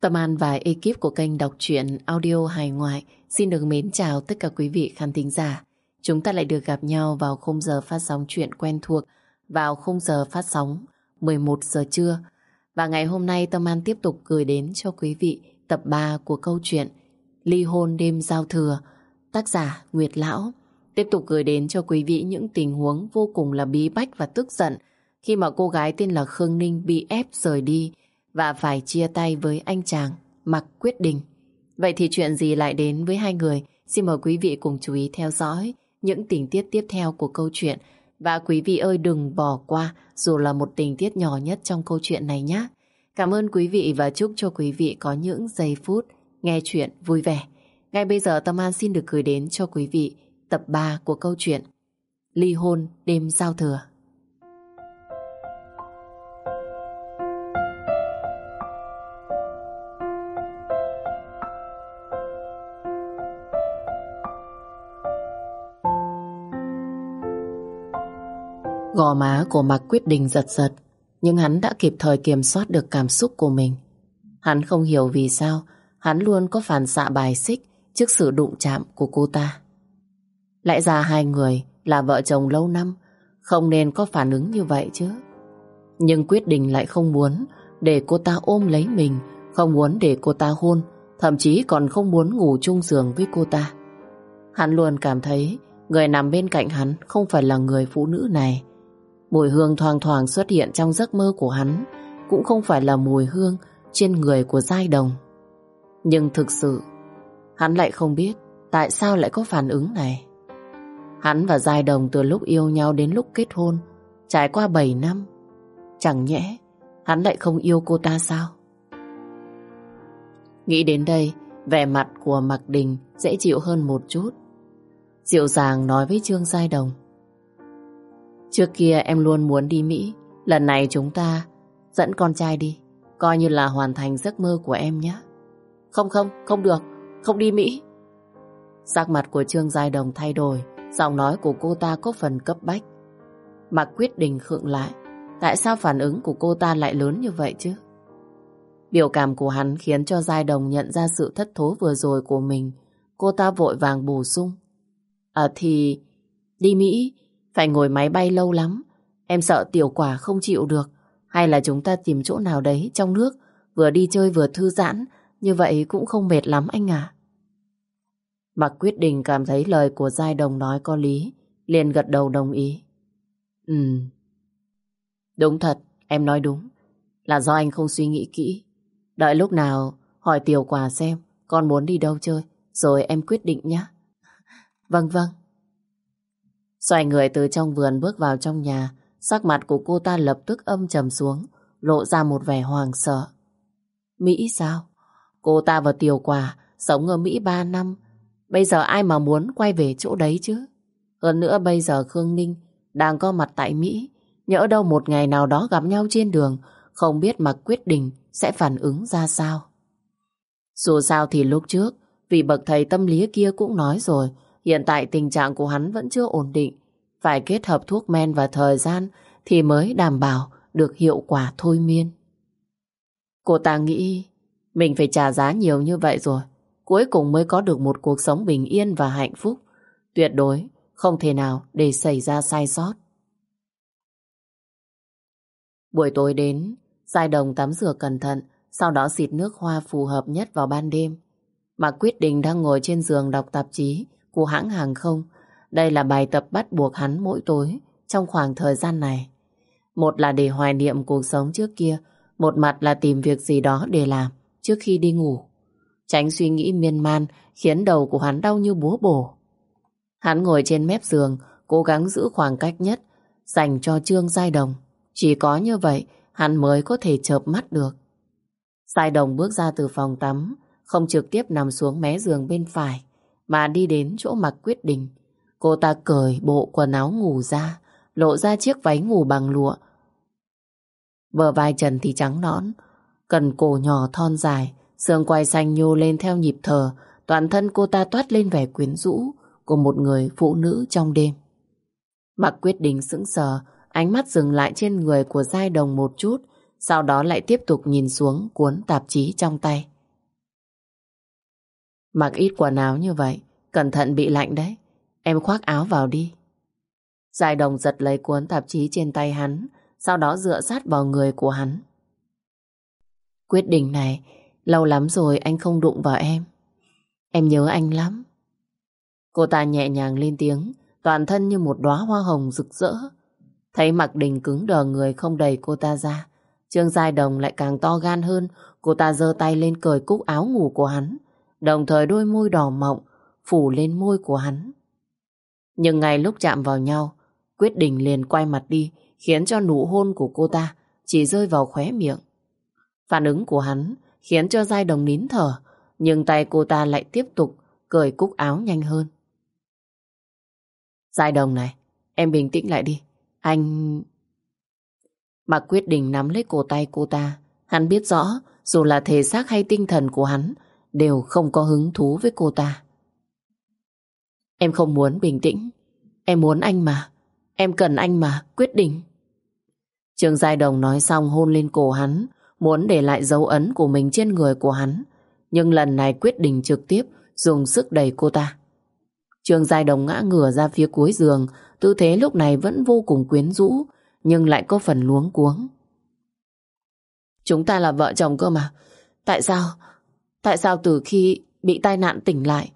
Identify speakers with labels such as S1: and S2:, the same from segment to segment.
S1: Tâm An và ekip của kênh đọc truyện audio hài ngoại xin được mến chào tất cả quý vị khán thính giả. Chúng ta lại được gặp nhau vào khung giờ phát sóng chuyện quen thuộc vào khung giờ phát sóng 11 giờ trưa. Và ngày hôm nay Tâm An tiếp tục gửi đến cho quý vị tập 3 của câu chuyện Ly hôn đêm giao thừa, tác giả Nguyệt Lão. Tiếp tục gửi đến cho quý vị những tình huống vô cùng là bí bách và tức giận khi mà cô gái tên là Khương Ninh bị ép rời đi và phải chia tay với anh chàng Mặc Quyết Định. Vậy thì chuyện gì lại đến với hai người? Xin mời quý vị cùng chú ý theo dõi những tình tiết tiếp theo của câu chuyện. Và quý vị ơi, đừng bỏ qua, dù là một tình tiết nhỏ nhất trong câu chuyện này nhé. Cảm ơn quý vị và chúc cho quý vị có những giây phút nghe chuyện vui vẻ. Ngay bây giờ, Tâm An xin được gửi đến cho quý vị tập 3 của câu chuyện Ly hôn đêm giao thừa. Gò má của Mạc Quyết Định giật giật, nhưng hắn đã kịp thời kiểm soát được cảm xúc của mình. Hắn không hiểu vì sao hắn luôn có phản xạ bài xích trước sự đụng chạm của cô ta. Lẽ ra hai người là vợ chồng lâu năm, không nên có phản ứng như vậy chứ. Nhưng quyết định lại không muốn để cô ta ôm lấy mình, không muốn để cô ta hôn, thậm chí còn không muốn ngủ chung giường với cô ta. Hắn luôn cảm thấy người nằm bên cạnh hắn không phải là người phụ nữ này, Mùi hương thoang thoảng xuất hiện trong giấc mơ của hắn cũng không phải là mùi hương trên người của Giai Đồng. Nhưng thực sự, hắn lại không biết tại sao lại có phản ứng này. Hắn và Giai Đồng từ lúc yêu nhau đến lúc kết hôn, trải qua 7 năm. Chẳng nhẽ, hắn lại không yêu cô ta sao? Nghĩ đến đây, vẻ mặt của Mạc Đình dễ chịu hơn một chút. Dịu dàng nói với Trương Giai Đồng. Trước kia em luôn muốn đi Mỹ. Lần này chúng ta dẫn con trai đi. Coi như là hoàn thành giấc mơ của em nhé. Không không, không được. Không đi Mỹ. Sắc mặt của Trương Giai Đồng thay đổi. Giọng nói của cô ta có phần cấp bách. mà quyết định khựng lại. Tại sao phản ứng của cô ta lại lớn như vậy chứ? Biểu cảm của hắn khiến cho Giai Đồng nhận ra sự thất thố vừa rồi của mình. Cô ta vội vàng bổ sung. À thì... Đi Mỹ phải ngồi máy bay lâu lắm. Em sợ tiểu quả không chịu được. Hay là chúng ta tìm chỗ nào đấy trong nước, vừa đi chơi vừa thư giãn, như vậy cũng không mệt lắm anh à. Mặc quyết định cảm thấy lời của Giai Đồng nói có lý, liền gật đầu đồng ý. Ừ, đúng thật, em nói đúng. Là do anh không suy nghĩ kỹ. Đợi lúc nào hỏi tiểu quả xem con muốn đi đâu chơi, rồi em quyết định nhé. Vâng vâng. Xoay người từ trong vườn bước vào trong nhà, sắc mặt của cô ta lập tức âm trầm xuống, lộ ra một vẻ hoàng sợ. Mỹ sao? Cô ta và Tiểu Quả sống ở Mỹ 3 năm, bây giờ ai mà muốn quay về chỗ đấy chứ? Hơn nữa bây giờ Khương Ninh đang có mặt tại Mỹ, nhỡ đâu một ngày nào đó gặp nhau trên đường, không biết mà quyết định sẽ phản ứng ra sao. Dù sao thì lúc trước, vì bậc thầy tâm lý kia cũng nói rồi, Hiện tại tình trạng của hắn vẫn chưa ổn định. Phải kết hợp thuốc men và thời gian thì mới đảm bảo được hiệu quả thôi miên. Cô ta nghĩ mình phải trả giá nhiều như vậy rồi. Cuối cùng mới có được một cuộc sống bình yên và hạnh phúc. Tuyệt đối không thể nào để xảy ra sai sót. Buổi tối đến, Giai Đồng tắm rửa cẩn thận, sau đó xịt nước hoa phù hợp nhất vào ban đêm. Mà quyết định đang ngồi trên giường đọc tạp chí của hãng hàng không. Đây là bài tập bắt buộc hắn mỗi tối trong khoảng thời gian này. Một là để hoài niệm cuộc sống trước kia, một mặt là tìm việc gì đó để làm trước khi đi ngủ. Tránh suy nghĩ miên man khiến đầu của hắn đau như búa bổ. Hắn ngồi trên mép giường, cố gắng giữ khoảng cách nhất dành cho Trương Giai Đồng. Chỉ có như vậy, hắn mới có thể chợp mắt được. Giai Đồng bước ra từ phòng tắm, không trực tiếp nằm xuống mé giường bên phải, mà đi đến chỗ mặc quyết định. Cô ta cởi bộ quần áo ngủ ra, lộ ra chiếc váy ngủ bằng lụa. Bờ vai trần thì trắng nõn, cần cổ nhỏ thon dài, xương quai xanh nhô lên theo nhịp thở, toàn thân cô ta toát lên vẻ quyến rũ của một người phụ nữ trong đêm. Mặc quyết định sững sờ, ánh mắt dừng lại trên người của Giai Đồng một chút, sau đó lại tiếp tục nhìn xuống cuốn tạp chí trong tay. Mặc ít quần áo như vậy, cẩn thận bị lạnh đấy. Em khoác áo vào đi. Giải đồng giật lấy cuốn tạp chí trên tay hắn, sau đó dựa sát vào người của hắn. Quyết định này, lâu lắm rồi anh không đụng vào em. Em nhớ anh lắm. Cô ta nhẹ nhàng lên tiếng, toàn thân như một đóa hoa hồng rực rỡ. Thấy mặc đình cứng đờ người không đẩy cô ta ra. Trương Giai Đồng lại càng to gan hơn, cô ta giơ tay lên cởi cúc áo ngủ của hắn, đồng thời đôi môi đỏ mọng phủ lên môi của hắn. Nhưng ngay lúc chạm vào nhau, Quyết định liền quay mặt đi, khiến cho nụ hôn của cô ta chỉ rơi vào khóe miệng. Phản ứng của hắn khiến cho Giai Đồng nín thở, nhưng tay cô ta lại tiếp tục cởi cúc áo nhanh hơn. Giai Đồng này, em bình tĩnh lại đi. Anh... Mạc quyết định nắm lấy cổ tay cô ta. Hắn biết rõ, dù là thể xác hay tinh thần của hắn, đều không có hứng thú với cô ta. Em không muốn bình tĩnh. Em muốn anh mà. Em cần anh mà, quyết định. Trường Giai Đồng nói xong hôn lên cổ hắn, muốn để lại dấu ấn của mình trên người của hắn. Nhưng lần này quyết định trực tiếp dùng sức đẩy cô ta. Trường Giai Đồng ngã ngửa ra phía cuối giường, tư thế lúc này vẫn vô cùng quyến rũ, nhưng lại có phần luống cuống. Chúng ta là vợ chồng cơ mà. Tại sao? Tại sao từ khi bị tai nạn tỉnh lại,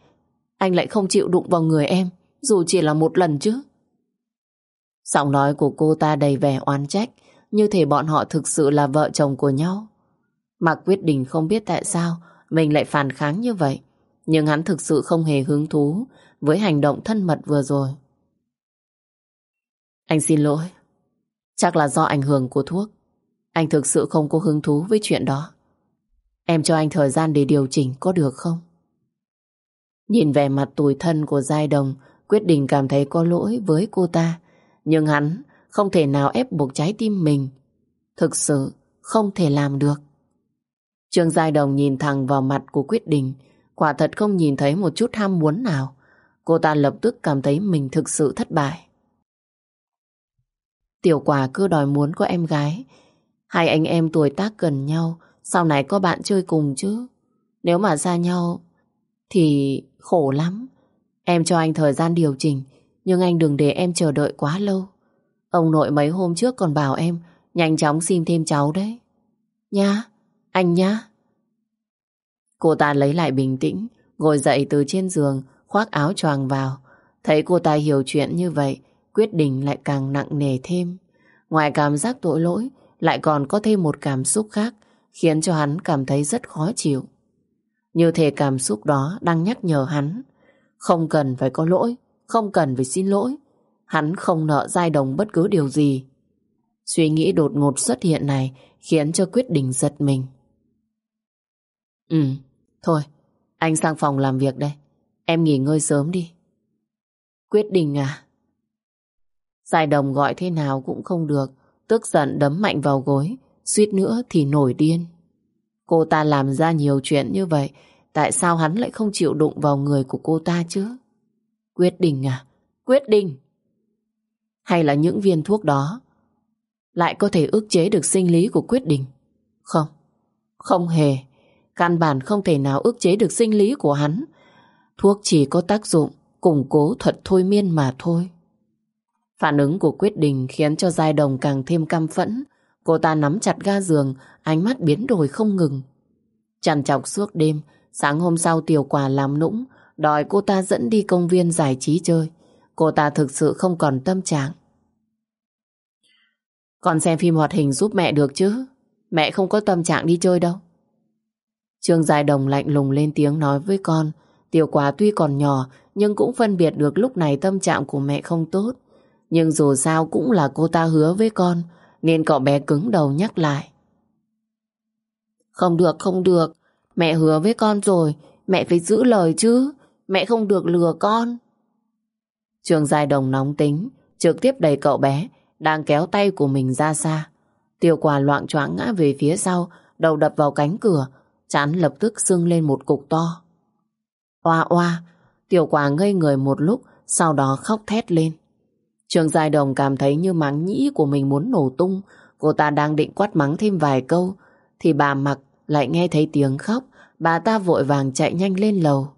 S1: anh lại không chịu đụng vào người em, dù chỉ là một lần chứ? Giọng nói của cô ta đầy vẻ oán trách, như thể bọn họ thực sự là vợ chồng của nhau. Mạc quyết định không biết tại sao mình lại phản kháng như vậy, nhưng hắn thực sự không hề hứng thú với hành động thân mật vừa rồi. Anh xin lỗi. Chắc là do ảnh hưởng của thuốc. Anh thực sự không có hứng thú với chuyện đó. Em cho anh thời gian để điều chỉnh có được không? Nhìn vẻ mặt tủi thân của Giai Đồng, quyết định cảm thấy có lỗi với cô ta. Nhưng hắn không thể nào ép buộc trái tim mình. Thực sự không thể làm được. Trương Giai Đồng nhìn thẳng vào mặt của quyết định, quả thật không nhìn thấy một chút ham muốn nào. Cô ta lập tức cảm thấy mình thực sự thất bại. Tiểu quả cứ đòi muốn có em gái. Hai anh em tuổi tác gần nhau, sau này có bạn chơi cùng chứ. Nếu mà xa nhau, thì khổ lắm. Em cho anh thời gian điều chỉnh, nhưng anh đừng để em chờ đợi quá lâu. Ông nội mấy hôm trước còn bảo em nhanh chóng xin thêm cháu đấy. nhá anh nhá. Cô ta lấy lại bình tĩnh, ngồi dậy từ trên giường, khoác áo choàng vào. Thấy cô ta hiểu chuyện như vậy, quyết định lại càng nặng nề thêm. Ngoài cảm giác tội lỗi, lại còn có thêm một cảm xúc khác, khiến cho hắn cảm thấy rất khó chịu. Như thể cảm xúc đó đang nhắc nhở hắn, không cần phải có lỗi, không cần phải xin lỗi. Hắn không nợ giai đồng bất cứ điều gì. Suy nghĩ đột ngột xuất hiện này khiến cho quyết định giật mình. Ừ, thôi, anh sang phòng làm việc đây. Em nghỉ ngơi sớm đi. Quyết định à? Giai đồng gọi thế nào cũng không được, tức giận đấm mạnh vào gối, suýt nữa thì nổi điên. Cô ta làm ra nhiều chuyện như vậy, tại sao hắn lại không chịu đụng vào người của cô ta chứ? Quyết định à? Quyết định! Hay là những viên thuốc đó lại có thể ức chế được sinh lý của quyết định? Không, không hề. Căn bản không thể nào ức chế được sinh lý của hắn. Thuốc chỉ có tác dụng củng cố thuật thôi miên mà thôi. Phản ứng của quyết định khiến cho Giai Đồng càng thêm căm phẫn. Cô ta nắm chặt ga giường, ánh mắt biến đổi không ngừng. Chằn chọc suốt đêm, sáng hôm sau tiểu quả làm nũng, đòi cô ta dẫn đi công viên giải trí chơi. Cô ta thực sự không còn tâm trạng. Con xem phim hoạt hình giúp mẹ được chứ. Mẹ không có tâm trạng đi chơi đâu. Trương Giai Đồng lạnh lùng lên tiếng nói với con. Tiểu quả tuy còn nhỏ, nhưng cũng phân biệt được lúc này tâm trạng của mẹ không tốt. Nhưng dù sao cũng là cô ta hứa với con, nên cậu bé cứng đầu nhắc lại. Không được, không được. Mẹ hứa với con rồi, mẹ phải giữ lời chứ. Mẹ không được lừa con. Trường Giai Đồng nóng tính, trực tiếp đẩy cậu bé, đang kéo tay của mình ra xa. Tiêu quả loạn choạng ngã về phía sau, đầu đập vào cánh cửa, chán lập tức sưng lên một cục to. Oa oa, tiểu quả ngây người một lúc, sau đó khóc thét lên. Trường Giai Đồng cảm thấy như mắng nhĩ của mình muốn nổ tung. Cô ta đang định quát mắng thêm vài câu. Thì bà mặc lại nghe thấy tiếng khóc. Bà ta vội vàng chạy nhanh lên lầu.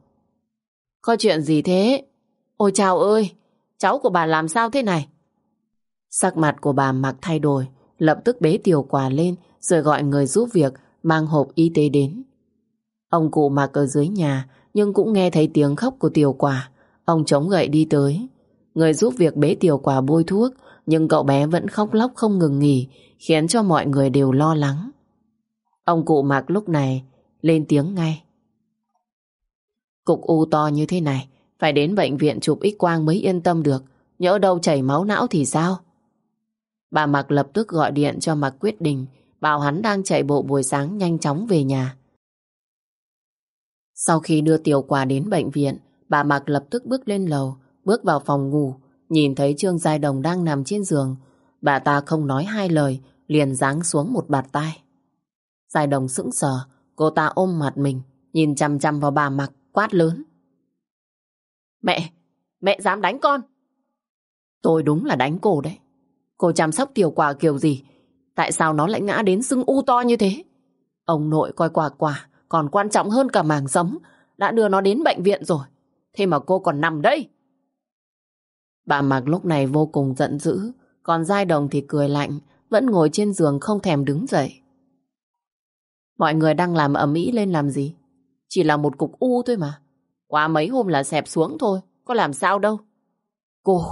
S1: có chuyện gì thế? Ôi chào ơi, cháu của bà làm sao thế này? Sắc mặt của bà mặc thay đổi, lập tức bế tiểu quả lên rồi gọi người giúp việc mang hộp y tế đến. Ông cụ mặc ở dưới nhà nhưng cũng nghe thấy tiếng khóc của tiểu quả. Ông chống gậy đi tới. Người giúp việc bế tiểu quả bôi thuốc nhưng cậu bé vẫn khóc lóc không ngừng nghỉ khiến cho mọi người đều lo lắng. Ông cụ mặc lúc này lên tiếng ngay. Cục u to như thế này phải đến bệnh viện chụp x quang mới yên tâm được. Nhỡ đâu chảy máu não thì sao? Bà Mặc lập tức gọi điện cho Mặc Quyết Đình bảo hắn đang chạy bộ buổi sáng nhanh chóng về nhà. Sau khi đưa tiểu quả đến bệnh viện, bà Mặc lập tức bước lên lầu, bước vào phòng ngủ, nhìn thấy Trương Giai Đồng đang nằm trên giường. Bà ta không nói hai lời, liền giáng xuống một bạt tai Giai Đồng sững sờ, cô ta ôm mặt mình, nhìn chăm chăm vào bà Mặc, quát lớn. Mẹ, mẹ dám đánh con? Tôi đúng là đánh cô đấy. Cô chăm sóc tiểu quả kiểu gì? Tại sao nó lại ngã đến sưng u to như thế? Ông nội coi quả quả còn quan trọng hơn cả màng sống. Đã đưa nó đến bệnh viện rồi. Thế mà cô còn nằm đây. Bà Mạc lúc này vô cùng giận dữ. Còn Giai Đồng thì cười lạnh. Vẫn ngồi trên giường không thèm đứng dậy. Mọi người đang làm ầm ĩ lên làm gì? Chỉ là một cục u thôi mà. Qua mấy hôm là xẹp xuống thôi. Có làm sao đâu. Cô,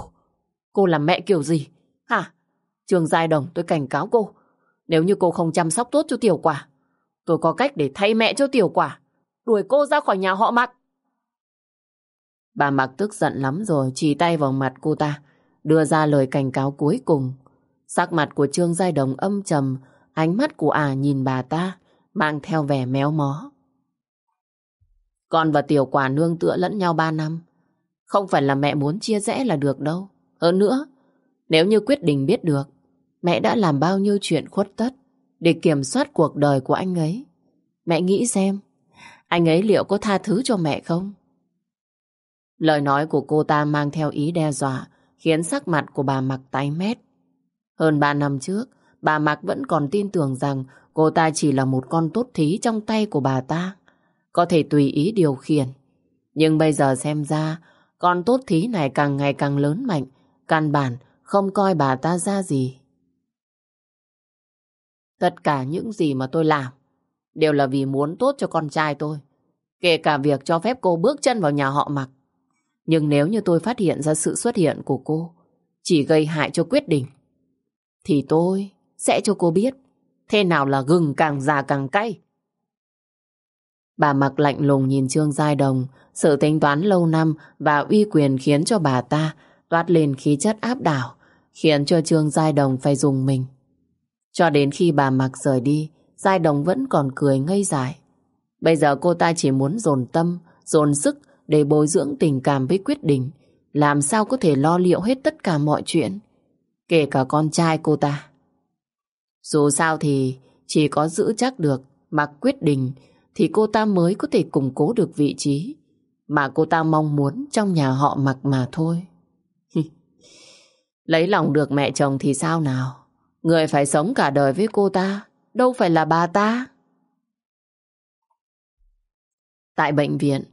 S1: cô làm mẹ kiểu gì? Hả? Trường Giai Đồng tôi cảnh cáo cô. Nếu như cô không chăm sóc tốt cho tiểu quả, tôi có cách để thay mẹ cho tiểu quả. Đuổi cô ra khỏi nhà họ mặc. Bà mặc tức giận lắm rồi, chỉ tay vào mặt cô ta, đưa ra lời cảnh cáo cuối cùng. Sắc mặt của Trương Giai Đồng âm trầm, ánh mắt của ả nhìn bà ta, mang theo vẻ méo mó. Con và tiểu quả nương tựa lẫn nhau ba năm. Không phải là mẹ muốn chia rẽ là được đâu. Hơn nữa, nếu như quyết định biết được, mẹ đã làm bao nhiêu chuyện khuất tất để kiểm soát cuộc đời của anh ấy. Mẹ nghĩ xem, anh ấy liệu có tha thứ cho mẹ không? Lời nói của cô ta mang theo ý đe dọa, khiến sắc mặt của bà Mặc tái mét. Hơn ba năm trước, bà Mặc vẫn còn tin tưởng rằng cô ta chỉ là một con tốt thí trong tay của bà ta, có thể tùy ý điều khiển. Nhưng bây giờ xem ra, con tốt thí này càng ngày càng lớn mạnh, căn bản không coi bà ta ra gì. Tất cả những gì mà tôi làm đều là vì muốn tốt cho con trai tôi. Kể cả việc cho phép cô bước chân vào nhà họ mặc. Nhưng nếu như tôi phát hiện ra sự xuất hiện của cô chỉ gây hại cho quyết định, thì tôi sẽ cho cô biết thế nào là gừng càng già càng cay. Bà mặc lạnh lùng nhìn Trương Giai Đồng, sự tính toán lâu năm và uy quyền khiến cho bà ta toát lên khí chất áp đảo, khiến cho Trương Giai Đồng phải dùng mình. Cho đến khi bà mặc rời đi, Giai Đồng vẫn còn cười ngây dài. Bây giờ cô ta chỉ muốn dồn tâm, dồn sức để bồi dưỡng tình cảm với quyết định, làm sao có thể lo liệu hết tất cả mọi chuyện, kể cả con trai cô ta. Dù sao thì chỉ có giữ chắc được mặc quyết định thì cô ta mới có thể củng cố được vị trí mà cô ta mong muốn trong nhà họ mặc mà thôi. Lấy lòng được mẹ chồng thì sao nào? Người phải sống cả đời với cô ta, đâu phải là bà ta. Tại bệnh viện,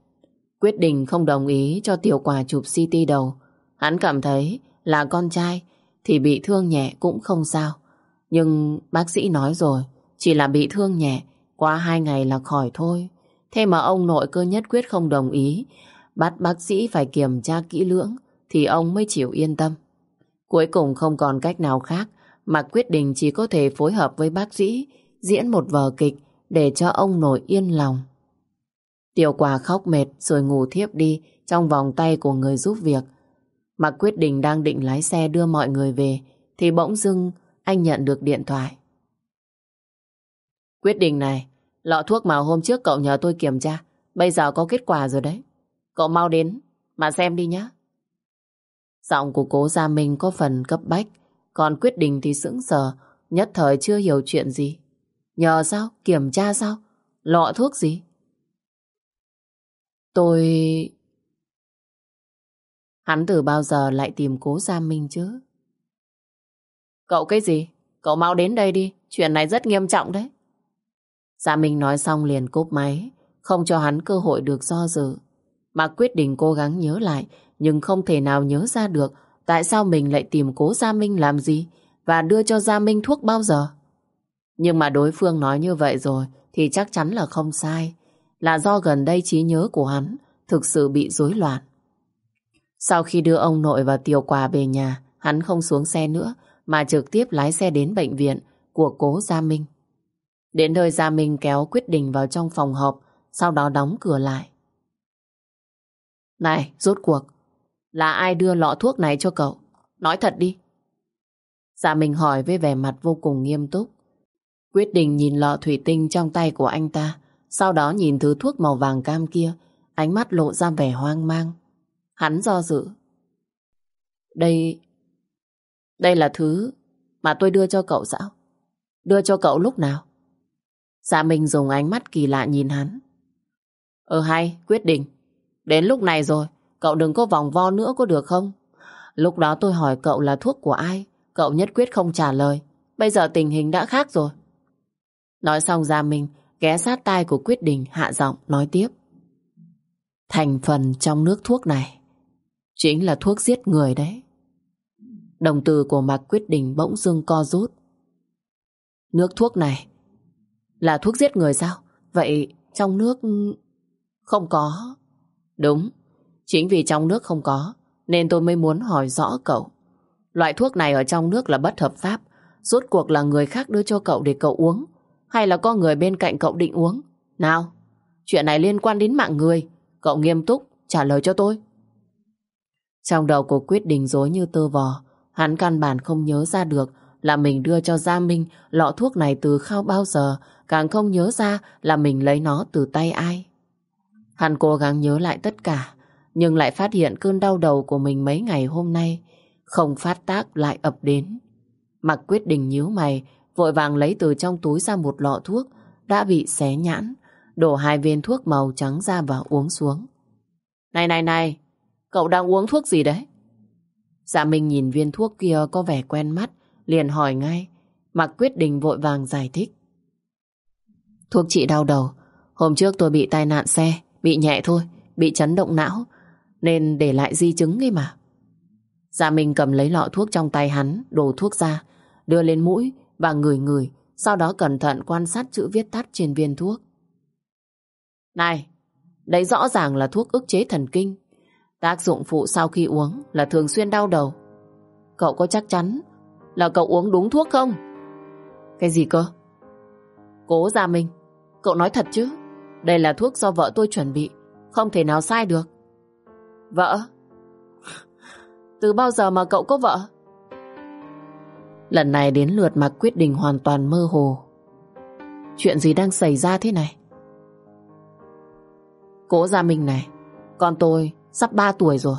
S1: quyết định không đồng ý cho tiểu quả chụp CT đầu. Hắn cảm thấy là con trai thì bị thương nhẹ cũng không sao. Nhưng bác sĩ nói rồi, chỉ là bị thương nhẹ, qua hai ngày là khỏi thôi. Thế mà ông nội cơ nhất quyết không đồng ý, bắt bác sĩ phải kiểm tra kỹ lưỡng thì ông mới chịu yên tâm. Cuối cùng không còn cách nào khác mà quyết định chỉ có thể phối hợp với bác sĩ diễn một vở kịch để cho ông nội yên lòng. Tiểu quả khóc mệt rồi ngủ thiếp đi trong vòng tay của người giúp việc. Mặc quyết định đang định lái xe đưa mọi người về thì bỗng dưng anh nhận được điện thoại. Quyết định này, lọ thuốc mà hôm trước cậu nhờ tôi kiểm tra, bây giờ có kết quả rồi đấy. Cậu mau đến mà xem đi nhé. Giọng của cố Gia Minh có phần cấp bách, còn quyết định thì sững sờ, nhất thời chưa hiểu chuyện gì. Nhờ sao? Kiểm tra sao? Lọ thuốc gì? Tôi... Hắn từ bao giờ lại tìm cố Gia Minh chứ? Cậu cái gì? Cậu mau đến đây đi, chuyện này rất nghiêm trọng đấy. Gia Minh nói xong liền cúp máy, không cho hắn cơ hội được do dự. Mà quyết định cố gắng nhớ lại, nhưng không thể nào nhớ ra được tại sao mình lại tìm cố Gia Minh làm gì và đưa cho Gia Minh thuốc bao giờ. Nhưng mà đối phương nói như vậy rồi thì chắc chắn là không sai. Là do gần đây trí nhớ của hắn thực sự bị rối loạn. Sau khi đưa ông nội và tiểu quà về nhà, hắn không xuống xe nữa mà trực tiếp lái xe đến bệnh viện của cố Gia Minh. Đến nơi Gia Minh kéo quyết định vào trong phòng họp, sau đó đóng cửa lại. Này, rốt cuộc, là ai đưa lọ thuốc này cho cậu? Nói thật đi. Gia Minh hỏi với vẻ mặt vô cùng nghiêm túc. Quyết định nhìn lọ thủy tinh trong tay của anh ta, sau đó nhìn thứ thuốc màu vàng cam kia, ánh mắt lộ ra vẻ hoang mang. Hắn do dự. Đây... Đây là thứ mà tôi đưa cho cậu sao? Đưa cho cậu lúc nào? Dạ Minh dùng ánh mắt kỳ lạ nhìn hắn. Ờ hay, quyết định. Đến lúc này rồi, cậu đừng có vòng vo nữa có được không? Lúc đó tôi hỏi cậu là thuốc của ai, cậu nhất quyết không trả lời. Bây giờ tình hình đã khác rồi. Nói xong ra Minh ghé sát tai của quyết định hạ giọng nói tiếp. Thành phần trong nước thuốc này chính là thuốc giết người đấy. Đồng từ của Mạc Quyết Định bỗng dưng co rút. Nước thuốc này là thuốc giết người sao? Vậy trong nước không có. Đúng, chính vì trong nước không có nên tôi mới muốn hỏi rõ cậu. Loại thuốc này ở trong nước là bất hợp pháp. Rốt cuộc là người khác đưa cho cậu để cậu uống hay là có người bên cạnh cậu định uống? Nào, chuyện này liên quan đến mạng người. Cậu nghiêm túc trả lời cho tôi. Trong đầu của quyết định dối như tơ vò, hắn căn bản không nhớ ra được là mình đưa cho Gia Minh lọ thuốc này từ khao bao giờ, càng không nhớ ra là mình lấy nó từ tay ai. Hắn cố gắng nhớ lại tất cả, nhưng lại phát hiện cơn đau đầu của mình mấy ngày hôm nay không phát tác lại ập đến. Mặc quyết định nhíu mày, vội vàng lấy từ trong túi ra một lọ thuốc đã bị xé nhãn, đổ hai viên thuốc màu trắng ra và uống xuống. Này này này, cậu đang uống thuốc gì đấy? Dạ Minh nhìn viên thuốc kia có vẻ quen mắt, liền hỏi ngay. Mặc quyết định vội vàng giải thích. Thuốc trị đau đầu. Hôm trước tôi bị tai nạn xe, bị nhẹ thôi, bị chấn động não, nên để lại di chứng ấy mà. Dạ Minh cầm lấy lọ thuốc trong tay hắn, đổ thuốc ra, đưa lên mũi và ngửi ngửi, sau đó cẩn thận quan sát chữ viết tắt trên viên thuốc. Này, đây rõ ràng là thuốc ức chế thần kinh. Tác dụng phụ sau khi uống là thường xuyên đau đầu. Cậu có chắc chắn là cậu uống đúng thuốc không? Cái gì cơ? Cố Gia Minh, cậu nói thật chứ? Đây là thuốc do vợ tôi chuẩn bị, không thể nào sai được. Vợ? Từ bao giờ mà cậu có vợ? Lần này đến lượt mà quyết định hoàn toàn mơ hồ. Chuyện gì đang xảy ra thế này? Cố Gia Minh này, con tôi sắp 3 tuổi rồi.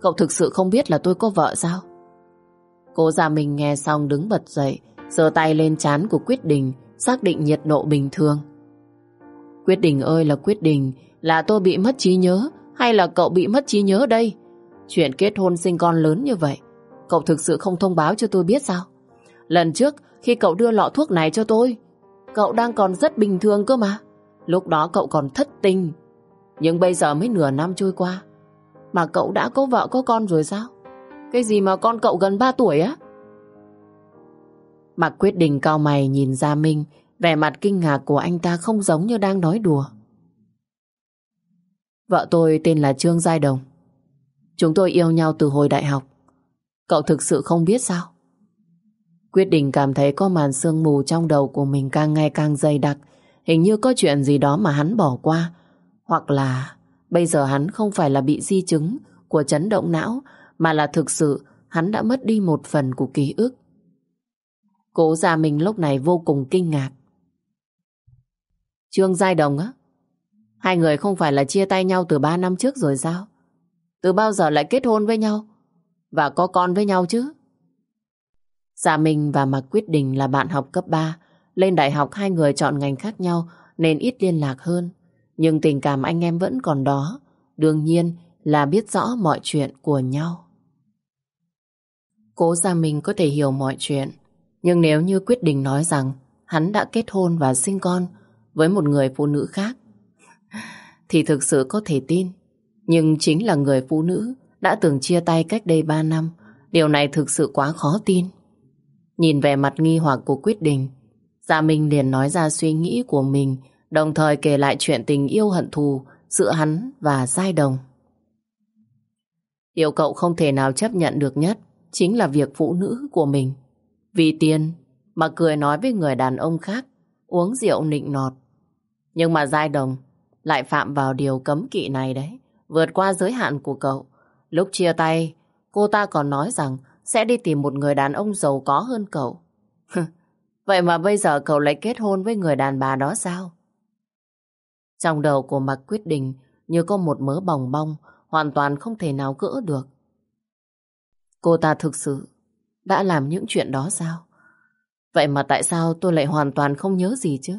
S1: Cậu thực sự không biết là tôi có vợ sao? Cố Gia Minh nghe xong đứng bật dậy, giơ tay lên chán của Quyết định xác định nhiệt độ bình thường. Quyết định ơi là Quyết định là tôi bị mất trí nhớ hay là cậu bị mất trí nhớ đây? Chuyện kết hôn sinh con lớn như vậy, cậu thực sự không thông báo cho tôi biết sao? Lần trước khi cậu đưa lọ thuốc này cho tôi, cậu đang còn rất bình thường cơ mà. Lúc đó cậu còn thất tình. Nhưng bây giờ mới nửa năm trôi qua, mà cậu đã có vợ có con rồi sao? Cái gì mà con cậu gần 3 tuổi á? Mạc quyết định cao mày nhìn ra Minh, vẻ mặt kinh ngạc của anh ta không giống như đang nói đùa. Vợ tôi tên là Trương Giai Đồng. Chúng tôi yêu nhau từ hồi đại học. Cậu thực sự không biết sao? Quyết định cảm thấy có màn sương mù trong đầu của mình càng ngày càng dày đặc. Hình như có chuyện gì đó mà hắn bỏ qua. Hoặc là bây giờ hắn không phải là bị di chứng của chấn động não, mà là thực sự hắn đã mất đi một phần của ký ức. Cố già mình lúc này vô cùng kinh ngạc. Trương Giai Đồng á? Hai người không phải là chia tay nhau từ ba năm trước rồi sao? Từ bao giờ lại kết hôn với nhau? Và có con với nhau chứ? Dạ Minh và Mạc Quyết Định là bạn học cấp 3. Lên đại học, hai người chọn ngành khác nhau, nên ít liên lạc hơn. Nhưng tình cảm anh em vẫn còn đó. Đương nhiên là biết rõ mọi chuyện của nhau. Cố Gia Minh có thể hiểu mọi chuyện. Nhưng nếu như Quyết Định nói rằng hắn đã kết hôn và sinh con với một người phụ nữ khác, thì thực sự có thể tin. Nhưng chính là người phụ nữ đã từng chia tay cách đây 3 năm. Điều này thực sự quá khó tin. Nhìn về mặt nghi hoặc của quyết định, Gia Minh liền nói ra suy nghĩ của mình, đồng thời kể lại chuyện tình yêu hận thù giữa hắn và Giai Đồng. Điều cậu không thể nào chấp nhận được nhất chính là việc phụ nữ của mình. Vì tiền mà cười nói với người đàn ông khác, uống rượu nịnh nọt. Nhưng mà Giai Đồng lại phạm vào điều cấm kỵ này đấy, vượt qua giới hạn của cậu. Lúc chia tay, cô ta còn nói rằng sẽ đi tìm một người đàn ông giàu có hơn cậu. Vậy mà bây giờ cậu lại kết hôn với người đàn bà đó sao? Trong đầu của Mạc quyết định như có một mớ bòng bong, hoàn toàn không thể nào gỡ được. Cô ta thực sự đã làm những chuyện đó sao? Vậy mà tại sao tôi lại hoàn toàn không nhớ gì chứ?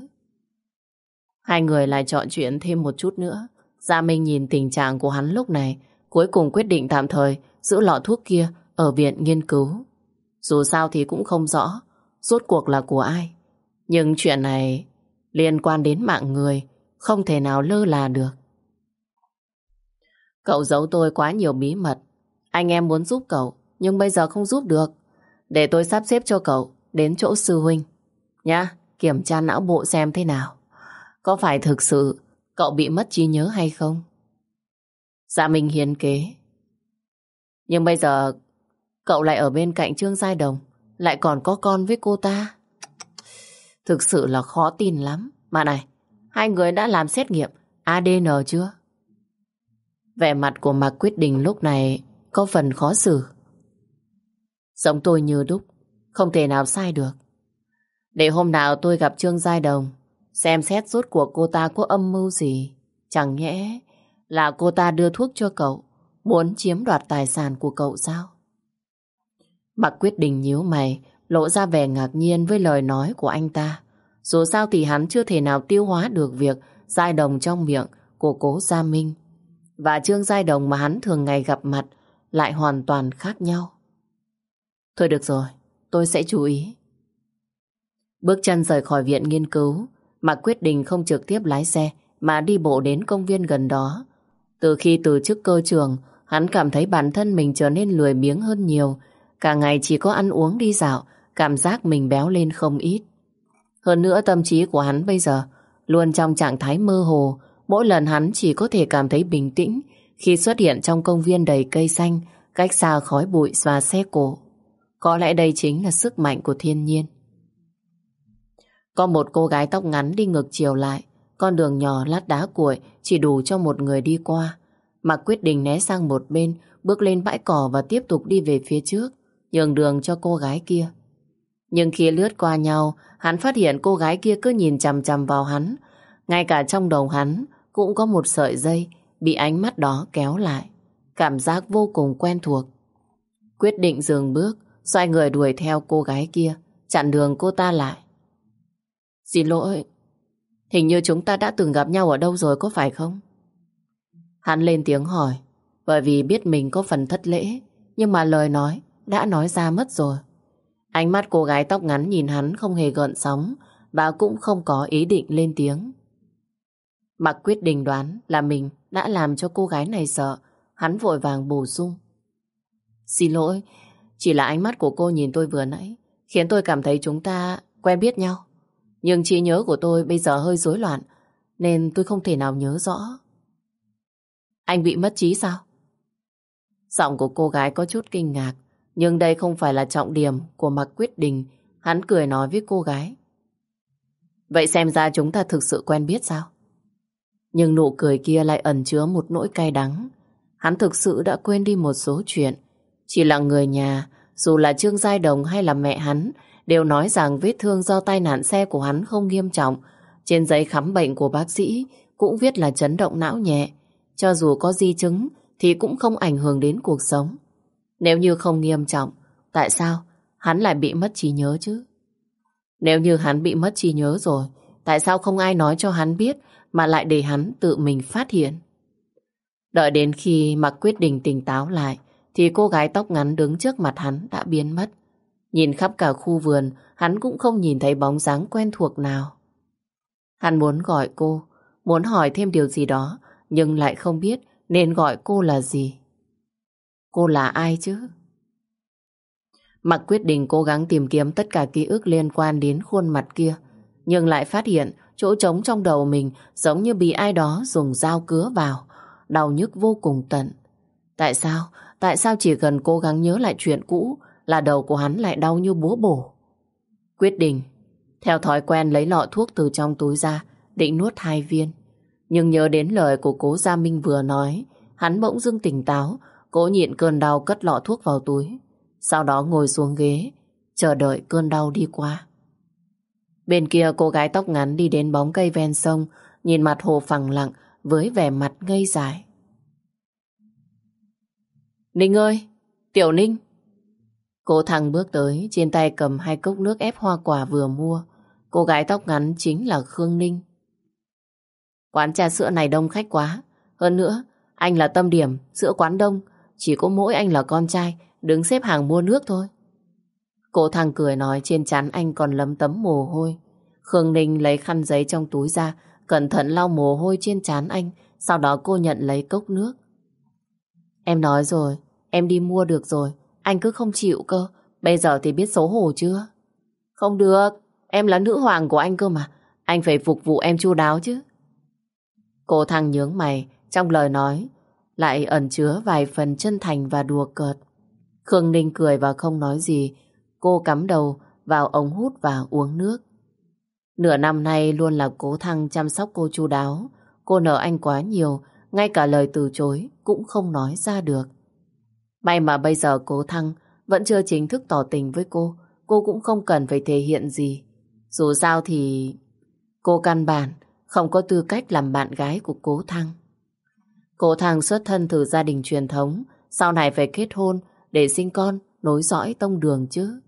S1: Hai người lại chọn chuyện thêm một chút nữa. Gia Minh nhìn tình trạng của hắn lúc này, cuối cùng quyết định tạm thời giữ lọ thuốc kia ở viện nghiên cứu. Dù sao thì cũng không rõ rốt cuộc là của ai. Nhưng chuyện này liên quan đến mạng người, không thể nào lơ là được. Cậu giấu tôi quá nhiều bí mật. Anh em muốn giúp cậu, nhưng bây giờ không giúp được. Để tôi sắp xếp cho cậu đến chỗ sư huynh. Nhá, kiểm tra não bộ xem thế nào. Có phải thực sự cậu bị mất trí nhớ hay không? Dạ mình hiền kế. Nhưng bây giờ cậu lại ở bên cạnh Trương Giai Đồng, lại còn có con với cô ta. Thực sự là khó tin lắm. Mà này, hai người đã làm xét nghiệm ADN chưa? Vẻ mặt của Mạc Quyết đình lúc này có phần khó xử. Giống tôi như đúc, không thể nào sai được. Để hôm nào tôi gặp Trương Giai Đồng, xem xét rốt cuộc cô ta có âm mưu gì. Chẳng nhẽ là cô ta đưa thuốc cho cậu, muốn chiếm đoạt tài sản của cậu sao? Bà Quyết Định nhíu mày, lộ ra vẻ ngạc nhiên với lời nói của anh ta. Dù sao thì hắn chưa thể nào tiêu hóa được việc Giai Đồng trong miệng của cố Gia Minh. Và Trương Giai Đồng mà hắn thường ngày gặp mặt lại hoàn toàn khác nhau. Thôi được rồi, tôi sẽ chú ý. Bước chân rời khỏi viện nghiên cứu, mà quyết định không trực tiếp lái xe mà đi bộ đến công viên gần đó. Từ khi từ chức cơ trường, hắn cảm thấy bản thân mình trở nên lười biếng hơn nhiều. Cả ngày chỉ có ăn uống đi dạo, cảm giác mình béo lên không ít. Hơn nữa tâm trí của hắn bây giờ luôn trong trạng thái mơ hồ, mỗi lần hắn chỉ có thể cảm thấy bình tĩnh khi xuất hiện trong công viên đầy cây xanh, cách xa khói bụi và xe cổ. Có lẽ đây chính là sức mạnh của thiên nhiên. Có một cô gái tóc ngắn đi ngược chiều lại, con đường nhỏ lát đá cuội chỉ đủ cho một người đi qua. Mặc quyết định né sang một bên, bước lên bãi cỏ và tiếp tục đi về phía trước, nhường đường cho cô gái kia. Nhưng khi lướt qua nhau, hắn phát hiện cô gái kia cứ nhìn chằm chằm vào hắn. Ngay cả trong đầu hắn cũng có một sợi dây bị ánh mắt đó kéo lại. Cảm giác vô cùng quen thuộc. Quyết định dừng bước, xoay người đuổi theo cô gái kia, chặn đường cô ta lại. Xin lỗi, hình như chúng ta đã từng gặp nhau ở đâu rồi có phải không? Hắn lên tiếng hỏi, bởi vì biết mình có phần thất lễ, nhưng mà lời nói đã nói ra mất rồi. Ánh mắt cô gái tóc ngắn nhìn hắn không hề gợn sóng, và cũng không có ý định lên tiếng. Mặc quyết định đoán là mình đã làm cho cô gái này sợ, hắn vội vàng bổ sung. Xin lỗi, chỉ là ánh mắt của cô nhìn tôi vừa nãy, khiến tôi cảm thấy chúng ta quen biết nhau. Nhưng trí nhớ của tôi bây giờ hơi rối loạn, nên tôi không thể nào nhớ rõ. Anh bị mất trí sao? Giọng của cô gái có chút kinh ngạc, nhưng đây không phải là trọng điểm của mặt quyết định. Hắn cười nói với cô gái. Vậy xem ra chúng ta thực sự quen biết sao? Nhưng nụ cười kia lại ẩn chứa một nỗi cay đắng. Hắn thực sự đã quên đi một số chuyện. Chỉ là người nhà, dù là Trương Giai Đồng hay là mẹ hắn, đều nói rằng vết thương do tai nạn xe của hắn không nghiêm trọng. Trên giấy khám bệnh của bác sĩ cũng viết là chấn động não nhẹ. Cho dù có di chứng thì cũng không ảnh hưởng đến cuộc sống. Nếu như không nghiêm trọng, tại sao hắn lại bị mất trí nhớ chứ? Nếu như hắn bị mất trí nhớ rồi, tại sao không ai nói cho hắn biết mà lại để hắn tự mình phát hiện? Đợi đến khi mặc quyết định tỉnh táo lại, thì cô gái tóc ngắn đứng trước mặt hắn đã biến mất. Nhìn khắp cả khu vườn, hắn cũng không nhìn thấy bóng dáng quen thuộc nào. Hắn muốn gọi cô, muốn hỏi thêm điều gì đó, nhưng lại không biết nên gọi cô là gì? Cô là ai chứ? Mặc quyết định cố gắng tìm kiếm tất cả ký ức liên quan đến khuôn mặt kia, nhưng lại phát hiện chỗ trống trong đầu mình giống như bị ai đó dùng dao cứa vào, đau nhức vô cùng tận. Tại sao? Tại sao chỉ cần cố gắng nhớ lại chuyện cũ là đầu của hắn lại đau như búa bổ? Quyết định, theo thói quen lấy lọ thuốc từ trong túi ra, định nuốt hai viên. Nhưng nhớ đến lời của cố Gia Minh vừa nói, hắn bỗng dưng tỉnh táo, cố nhịn cơn đau cất lọ thuốc vào túi. Sau đó ngồi xuống ghế, chờ đợi cơn đau đi qua. Bên kia cô gái tóc ngắn đi đến bóng cây ven sông, nhìn mặt hồ phẳng lặng với vẻ mặt ngây dài. Ninh ơi! Tiểu Ninh! Cô thằng bước tới, trên tay cầm hai cốc nước ép hoa quả vừa mua. Cô gái tóc ngắn chính là Khương Ninh. Quán trà sữa này đông khách quá. Hơn nữa, anh là tâm điểm, sữa quán đông. Chỉ có mỗi anh là con trai, đứng xếp hàng mua nước thôi. Cô thằng cười nói trên chán anh còn lấm tấm mồ hôi. Khương Ninh lấy khăn giấy trong túi ra, cẩn thận lau mồ hôi trên chán anh, sau đó cô nhận lấy cốc nước. Em nói rồi, em đi mua được rồi, anh cứ không chịu cơ, bây giờ thì biết xấu hổ chưa? Không được, em là nữ hoàng của anh cơ mà, anh phải phục vụ em chu đáo chứ. Cô thằng nhướng mày, trong lời nói, lại ẩn chứa vài phần chân thành và đùa cợt. Khương Ninh cười và không nói gì, cô cắm đầu vào ống hút và uống nước. Nửa năm nay luôn là cố thăng chăm sóc cô chu đáo. Cô nợ anh quá nhiều, ngay cả lời từ chối cũng không nói ra được. May mà bây giờ cố thăng vẫn chưa chính thức tỏ tình với cô, cô cũng không cần phải thể hiện gì. Dù sao thì cô căn bản không có tư cách làm bạn gái của cố thăng cô thang xuất thân từ gia đình truyền thống, sau này phải kết hôn để sinh con, nối dõi tông đường chứ.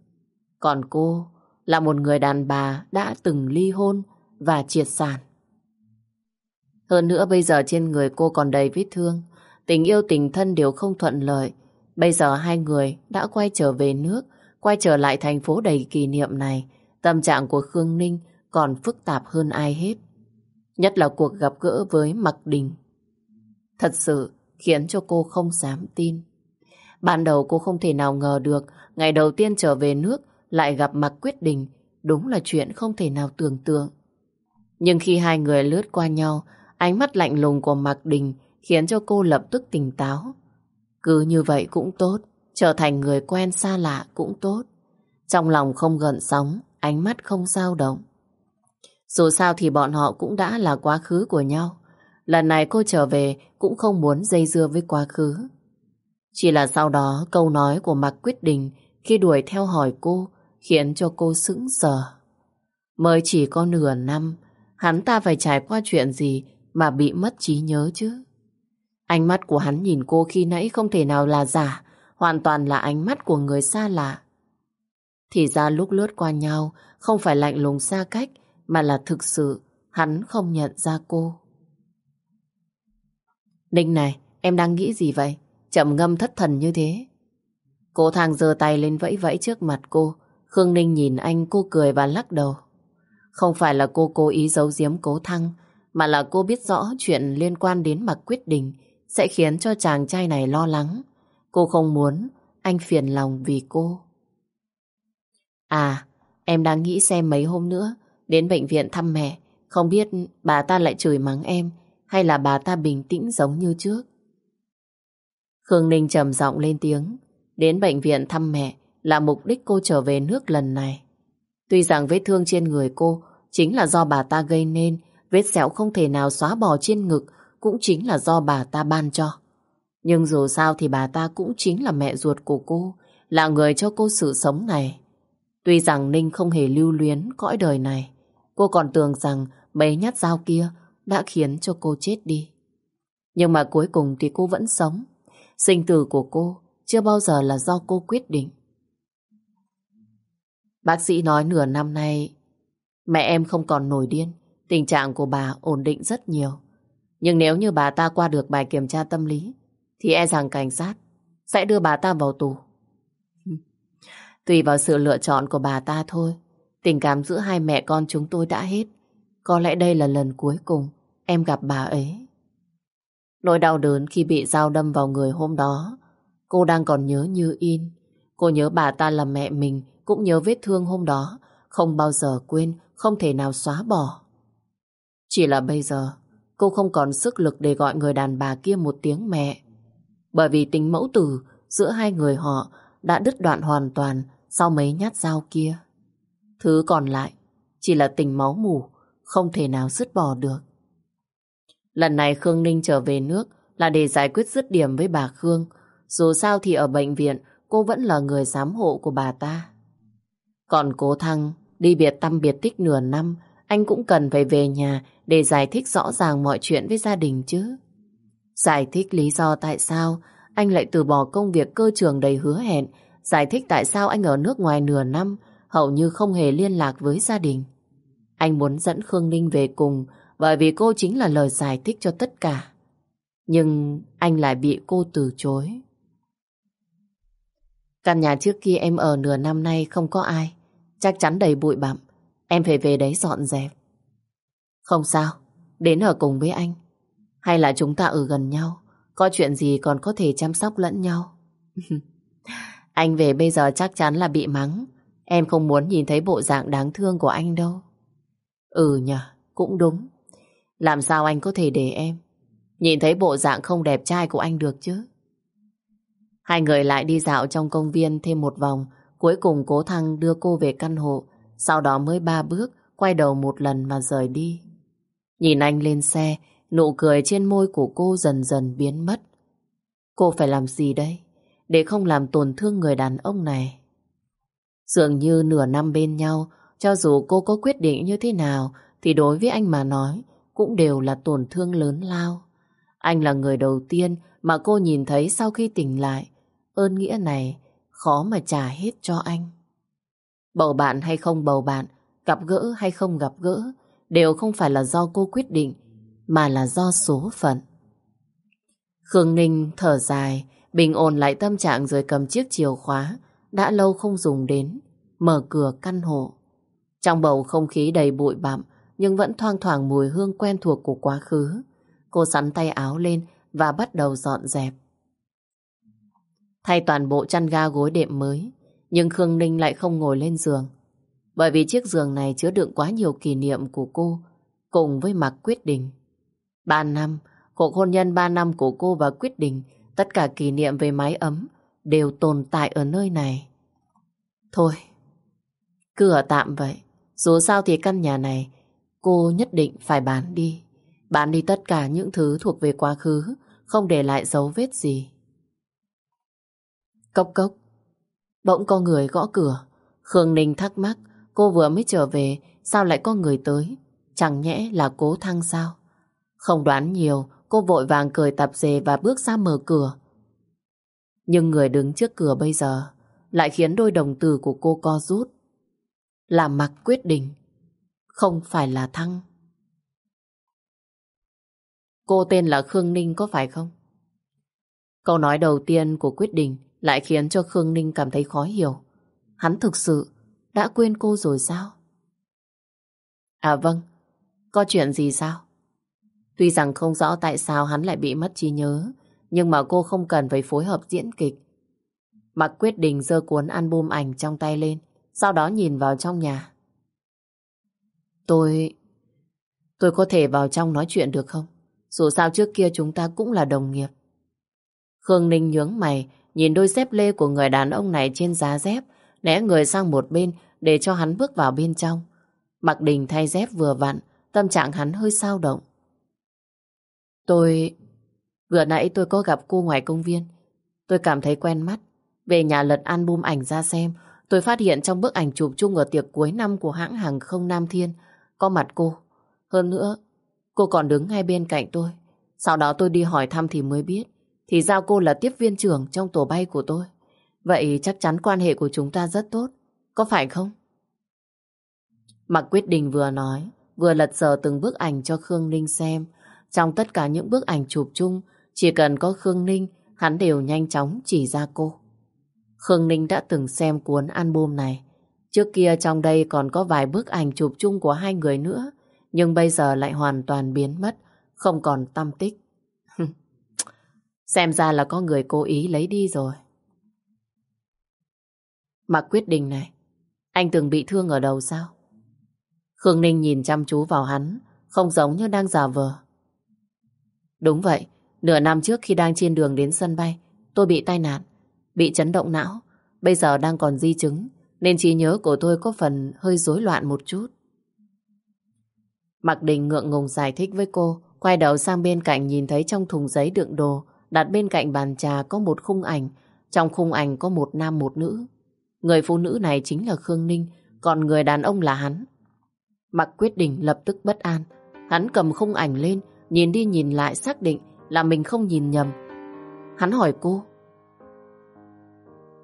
S1: Còn cô là một người đàn bà đã từng ly hôn và triệt sản. Hơn nữa bây giờ trên người cô còn đầy vết thương, tình yêu tình thân đều không thuận lợi. Bây giờ hai người đã quay trở về nước, quay trở lại thành phố đầy kỷ niệm này. Tâm trạng của Khương Ninh còn phức tạp hơn ai hết. Nhất là cuộc gặp gỡ với Mặc Đình. Thật sự khiến cho cô không dám tin. Ban đầu cô không thể nào ngờ được ngày đầu tiên trở về nước lại gặp mặt quyết định đúng là chuyện không thể nào tưởng tượng. Nhưng khi hai người lướt qua nhau, ánh mắt lạnh lùng của Mạc Đình khiến cho cô lập tức tỉnh táo. Cứ như vậy cũng tốt, trở thành người quen xa lạ cũng tốt. Trong lòng không gợn sóng, ánh mắt không dao động. Dù sao thì bọn họ cũng đã là quá khứ của nhau. Lần này cô trở về cũng không muốn dây dưa với quá khứ. Chỉ là sau đó câu nói của Mạc Quyết Đình khi đuổi theo hỏi cô khiến cho cô sững sờ. Mới chỉ có nửa năm, hắn ta phải trải qua chuyện gì mà bị mất trí nhớ chứ? Ánh mắt của hắn nhìn cô khi nãy không thể nào là giả, hoàn toàn là ánh mắt của người xa lạ. Thì ra lúc lướt qua nhau, không phải lạnh lùng xa cách, mà là thực sự hắn không nhận ra cô. Ninh này, em đang nghĩ gì vậy? Chậm ngâm thất thần như thế. Cô thang giơ tay lên vẫy vẫy trước mặt cô, Khương Ninh nhìn anh cô cười và lắc đầu. Không phải là cô cố ý giấu giếm cố thăng, mà là cô biết rõ chuyện liên quan đến mặc quyết định sẽ khiến cho chàng trai này lo lắng. Cô không muốn anh phiền lòng vì cô. À, em đang nghĩ xem mấy hôm nữa đến bệnh viện thăm mẹ, không biết bà ta lại chửi mắng em hay là bà ta bình tĩnh giống như trước. Khương Ninh trầm giọng lên tiếng, đến bệnh viện thăm mẹ là mục đích cô trở về nước lần này. Tuy rằng vết thương trên người cô chính là do bà ta gây nên, vết sẹo không thể nào xóa bỏ trên ngực cũng chính là do bà ta ban cho. Nhưng dù sao thì bà ta cũng chính là mẹ ruột của cô, là người cho cô sự sống này. Tuy rằng Ninh không hề lưu luyến cõi đời này, cô còn tưởng rằng mấy nhát dao kia đã khiến cho cô chết đi. Nhưng mà cuối cùng thì cô vẫn sống. Sinh tử của cô chưa bao giờ là do cô quyết định. Bác sĩ nói nửa năm nay mẹ em không còn nổi điên, tình trạng của bà ổn định rất nhiều. Nhưng nếu như bà ta qua được bài kiểm tra tâm lý thì e rằng cảnh sát sẽ đưa bà ta vào tù. Tùy vào sự lựa chọn của bà ta thôi. Tình cảm giữa hai mẹ con chúng tôi đã hết. Có lẽ đây là lần cuối cùng em gặp bà ấy. Nỗi đau đớn khi bị dao đâm vào người hôm đó, cô đang còn nhớ như in. Cô nhớ bà ta là mẹ mình, cũng nhớ vết thương hôm đó, không bao giờ quên, không thể nào xóa bỏ. Chỉ là bây giờ, cô không còn sức lực để gọi người đàn bà kia một tiếng mẹ. Bởi vì tính mẫu tử giữa hai người họ đã đứt đoạn hoàn toàn sau mấy nhát dao kia. Thứ còn lại chỉ là tình máu mủ, không thể nào dứt bỏ được. Lần này Khương Ninh trở về nước là để giải quyết dứt điểm với bà Khương. Dù sao thì ở bệnh viện cô vẫn là người giám hộ của bà ta. Còn cố Thăng đi biệt tâm biệt tích nửa năm anh cũng cần phải về nhà để giải thích rõ ràng mọi chuyện với gia đình chứ. Giải thích lý do tại sao anh lại từ bỏ công việc cơ trường đầy hứa hẹn, giải thích tại sao anh ở nước ngoài nửa năm, hầu như không hề liên lạc với gia đình. Anh muốn dẫn Khương Ninh về cùng bởi vì cô chính là lời giải thích cho tất cả. Nhưng anh lại bị cô từ chối. Căn nhà trước kia em ở nửa năm nay không có ai. Chắc chắn đầy bụi bặm. Em phải về đấy dọn dẹp. Không sao, đến ở cùng với anh. Hay là chúng ta ở gần nhau, có chuyện gì còn có thể chăm sóc lẫn nhau. anh về bây giờ chắc chắn là bị mắng. Em không muốn nhìn thấy bộ dạng đáng thương của anh đâu. Ừ nhờ, cũng đúng. Làm sao anh có thể để em nhìn thấy bộ dạng không đẹp trai của anh được chứ? Hai người lại đi dạo trong công viên thêm một vòng. Cuối cùng cố thăng đưa cô về căn hộ. Sau đó mới ba bước, quay đầu một lần mà rời đi. Nhìn anh lên xe, nụ cười trên môi của cô dần dần biến mất. Cô phải làm gì đây? Để không làm tổn thương người đàn ông này. Dường như nửa năm bên nhau, cho dù cô có quyết định như thế nào, thì đối với anh mà nói, cũng đều là tổn thương lớn lao. Anh là người đầu tiên mà cô nhìn thấy sau khi tỉnh lại. Ơn nghĩa này khó mà trả hết cho anh. Bầu bạn hay không bầu bạn, gặp gỡ hay không gặp gỡ, đều không phải là do cô quyết định, mà là do số phận. Khương Ninh thở dài, bình ổn lại tâm trạng rồi cầm chiếc chìa khóa, đã lâu không dùng đến, mở cửa căn hộ. Trong bầu không khí đầy bụi bặm, nhưng vẫn thoang thoảng mùi hương quen thuộc của quá khứ. Cô sắn tay áo lên và bắt đầu dọn dẹp. Thay toàn bộ chăn ga gối đệm mới, nhưng Khương Ninh lại không ngồi lên giường. Bởi vì chiếc giường này chứa đựng quá nhiều kỷ niệm của cô, cùng với mặc quyết định. Ba năm, cuộc hôn nhân ba năm của cô và quyết định, tất cả kỷ niệm về mái ấm đều tồn tại ở nơi này. Thôi, cứ ở tạm vậy. Dù sao thì căn nhà này cô nhất định phải bán đi. Bán đi tất cả những thứ thuộc về quá khứ, không để lại dấu vết gì. Cốc cốc. Bỗng có người gõ cửa. Khương Ninh thắc mắc, cô vừa mới trở về, sao lại có người tới? Chẳng nhẽ là cố thăng sao? Không đoán nhiều, cô vội vàng cười tạp dề và bước ra mở cửa. Nhưng người đứng trước cửa bây giờ lại khiến đôi đồng tử của cô co rút. Là mặc quyết định, không phải là Thăng. Cô tên là Khương Ninh có phải không? Câu nói đầu tiên của quyết định lại khiến cho Khương Ninh cảm thấy khó hiểu. Hắn thực sự đã quên cô rồi sao? À vâng, có chuyện gì sao? Tuy rằng không rõ tại sao hắn lại bị mất trí nhớ, nhưng mà cô không cần phải phối hợp diễn kịch. Mặc quyết định giơ cuốn album ảnh trong tay lên, sau đó nhìn vào trong nhà. Tôi... Tôi có thể vào trong nói chuyện được không? Dù sao trước kia chúng ta cũng là đồng nghiệp. Khương Ninh nhướng mày, nhìn đôi dép lê của người đàn ông này trên giá dép, né người sang một bên để cho hắn bước vào bên trong. Mặc đình thay dép vừa vặn, tâm trạng hắn hơi sao động. Tôi... Vừa nãy tôi có gặp cô ngoài công viên. Tôi cảm thấy quen mắt. Về nhà lật album ảnh ra xem, tôi phát hiện trong bức ảnh chụp chung ở tiệc cuối năm của hãng hàng không Nam Thiên có mặt cô. Hơn nữa, cô còn đứng ngay bên cạnh tôi. Sau đó tôi đi hỏi thăm thì mới biết. Thì ra cô là tiếp viên trưởng trong tổ bay của tôi. Vậy chắc chắn quan hệ của chúng ta rất tốt. Có phải không? Mặc quyết định vừa nói, vừa lật sờ từng bức ảnh cho Khương Ninh xem. Trong tất cả những bức ảnh chụp chung, chỉ cần có Khương Ninh, hắn đều nhanh chóng chỉ ra cô. Khương Ninh đã từng xem cuốn album này. Trước kia trong đây còn có vài bức ảnh chụp chung của hai người nữa, nhưng bây giờ lại hoàn toàn biến mất, không còn tâm tích. Xem ra là có người cố ý lấy đi rồi. Mặc quyết định này, anh từng bị thương ở đầu sao? Khương Ninh nhìn chăm chú vào hắn, không giống như đang giả vờ. Đúng vậy, nửa năm trước khi đang trên đường đến sân bay, tôi bị tai nạn, bị chấn động não. Bây giờ đang còn di chứng, nên trí nhớ của tôi có phần hơi rối loạn một chút. Mạc Đình ngượng ngùng giải thích với cô, quay đầu sang bên cạnh nhìn thấy trong thùng giấy đựng đồ, đặt bên cạnh bàn trà có một khung ảnh, trong khung ảnh có một nam một nữ. Người phụ nữ này chính là Khương Ninh, còn người đàn ông là hắn. Mặc quyết định lập tức bất an, hắn cầm khung ảnh lên, nhìn đi nhìn lại xác định là mình không nhìn nhầm. Hắn hỏi cô,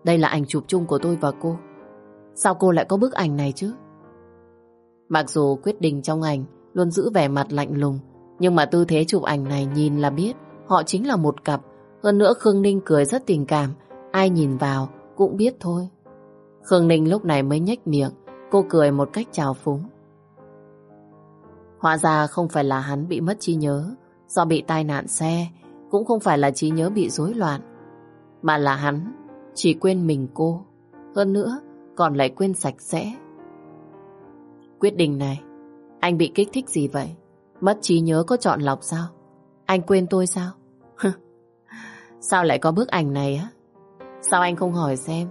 S1: đây là ảnh chụp chung của tôi và cô. Sao cô lại có bức ảnh này chứ? Mặc dù quyết định trong ảnh luôn giữ vẻ mặt lạnh lùng, nhưng mà tư thế chụp ảnh này nhìn là biết họ chính là một cặp. Hơn nữa Khương Ninh cười rất tình cảm, ai nhìn vào cũng biết thôi. Khương Ninh lúc này mới nhếch miệng, cô cười một cách trào phúng. Hóa ra không phải là hắn bị mất trí nhớ do bị tai nạn xe, cũng không phải là trí nhớ bị rối loạn, mà là hắn chỉ quên mình cô. Hơn nữa, còn lại quên sạch sẽ. Quyết định này, anh bị kích thích gì vậy? Mất trí nhớ có chọn lọc sao? Anh quên tôi sao? sao lại có bức ảnh này á? Sao anh không hỏi xem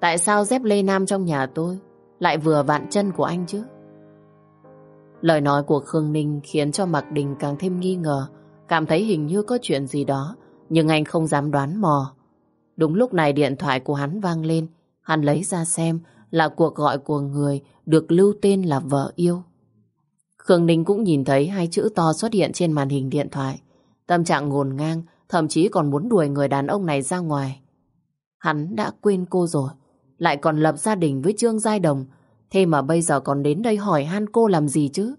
S1: Tại sao dép lê nam trong nhà tôi Lại vừa vạn chân của anh chứ Lời nói của Khương Ninh Khiến cho Mạc Đình càng thêm nghi ngờ Cảm thấy hình như có chuyện gì đó Nhưng anh không dám đoán mò Đúng lúc này điện thoại của hắn vang lên Hắn lấy ra xem Là cuộc gọi của người Được lưu tên là vợ yêu Khương Ninh cũng nhìn thấy hai chữ to xuất hiện trên màn hình điện thoại. Tâm trạng ngồn ngang, thậm chí còn muốn đuổi người đàn ông này ra ngoài. Hắn đã quên cô rồi, lại còn lập gia đình với Trương Giai Đồng, thế mà bây giờ còn đến đây hỏi han cô làm gì chứ?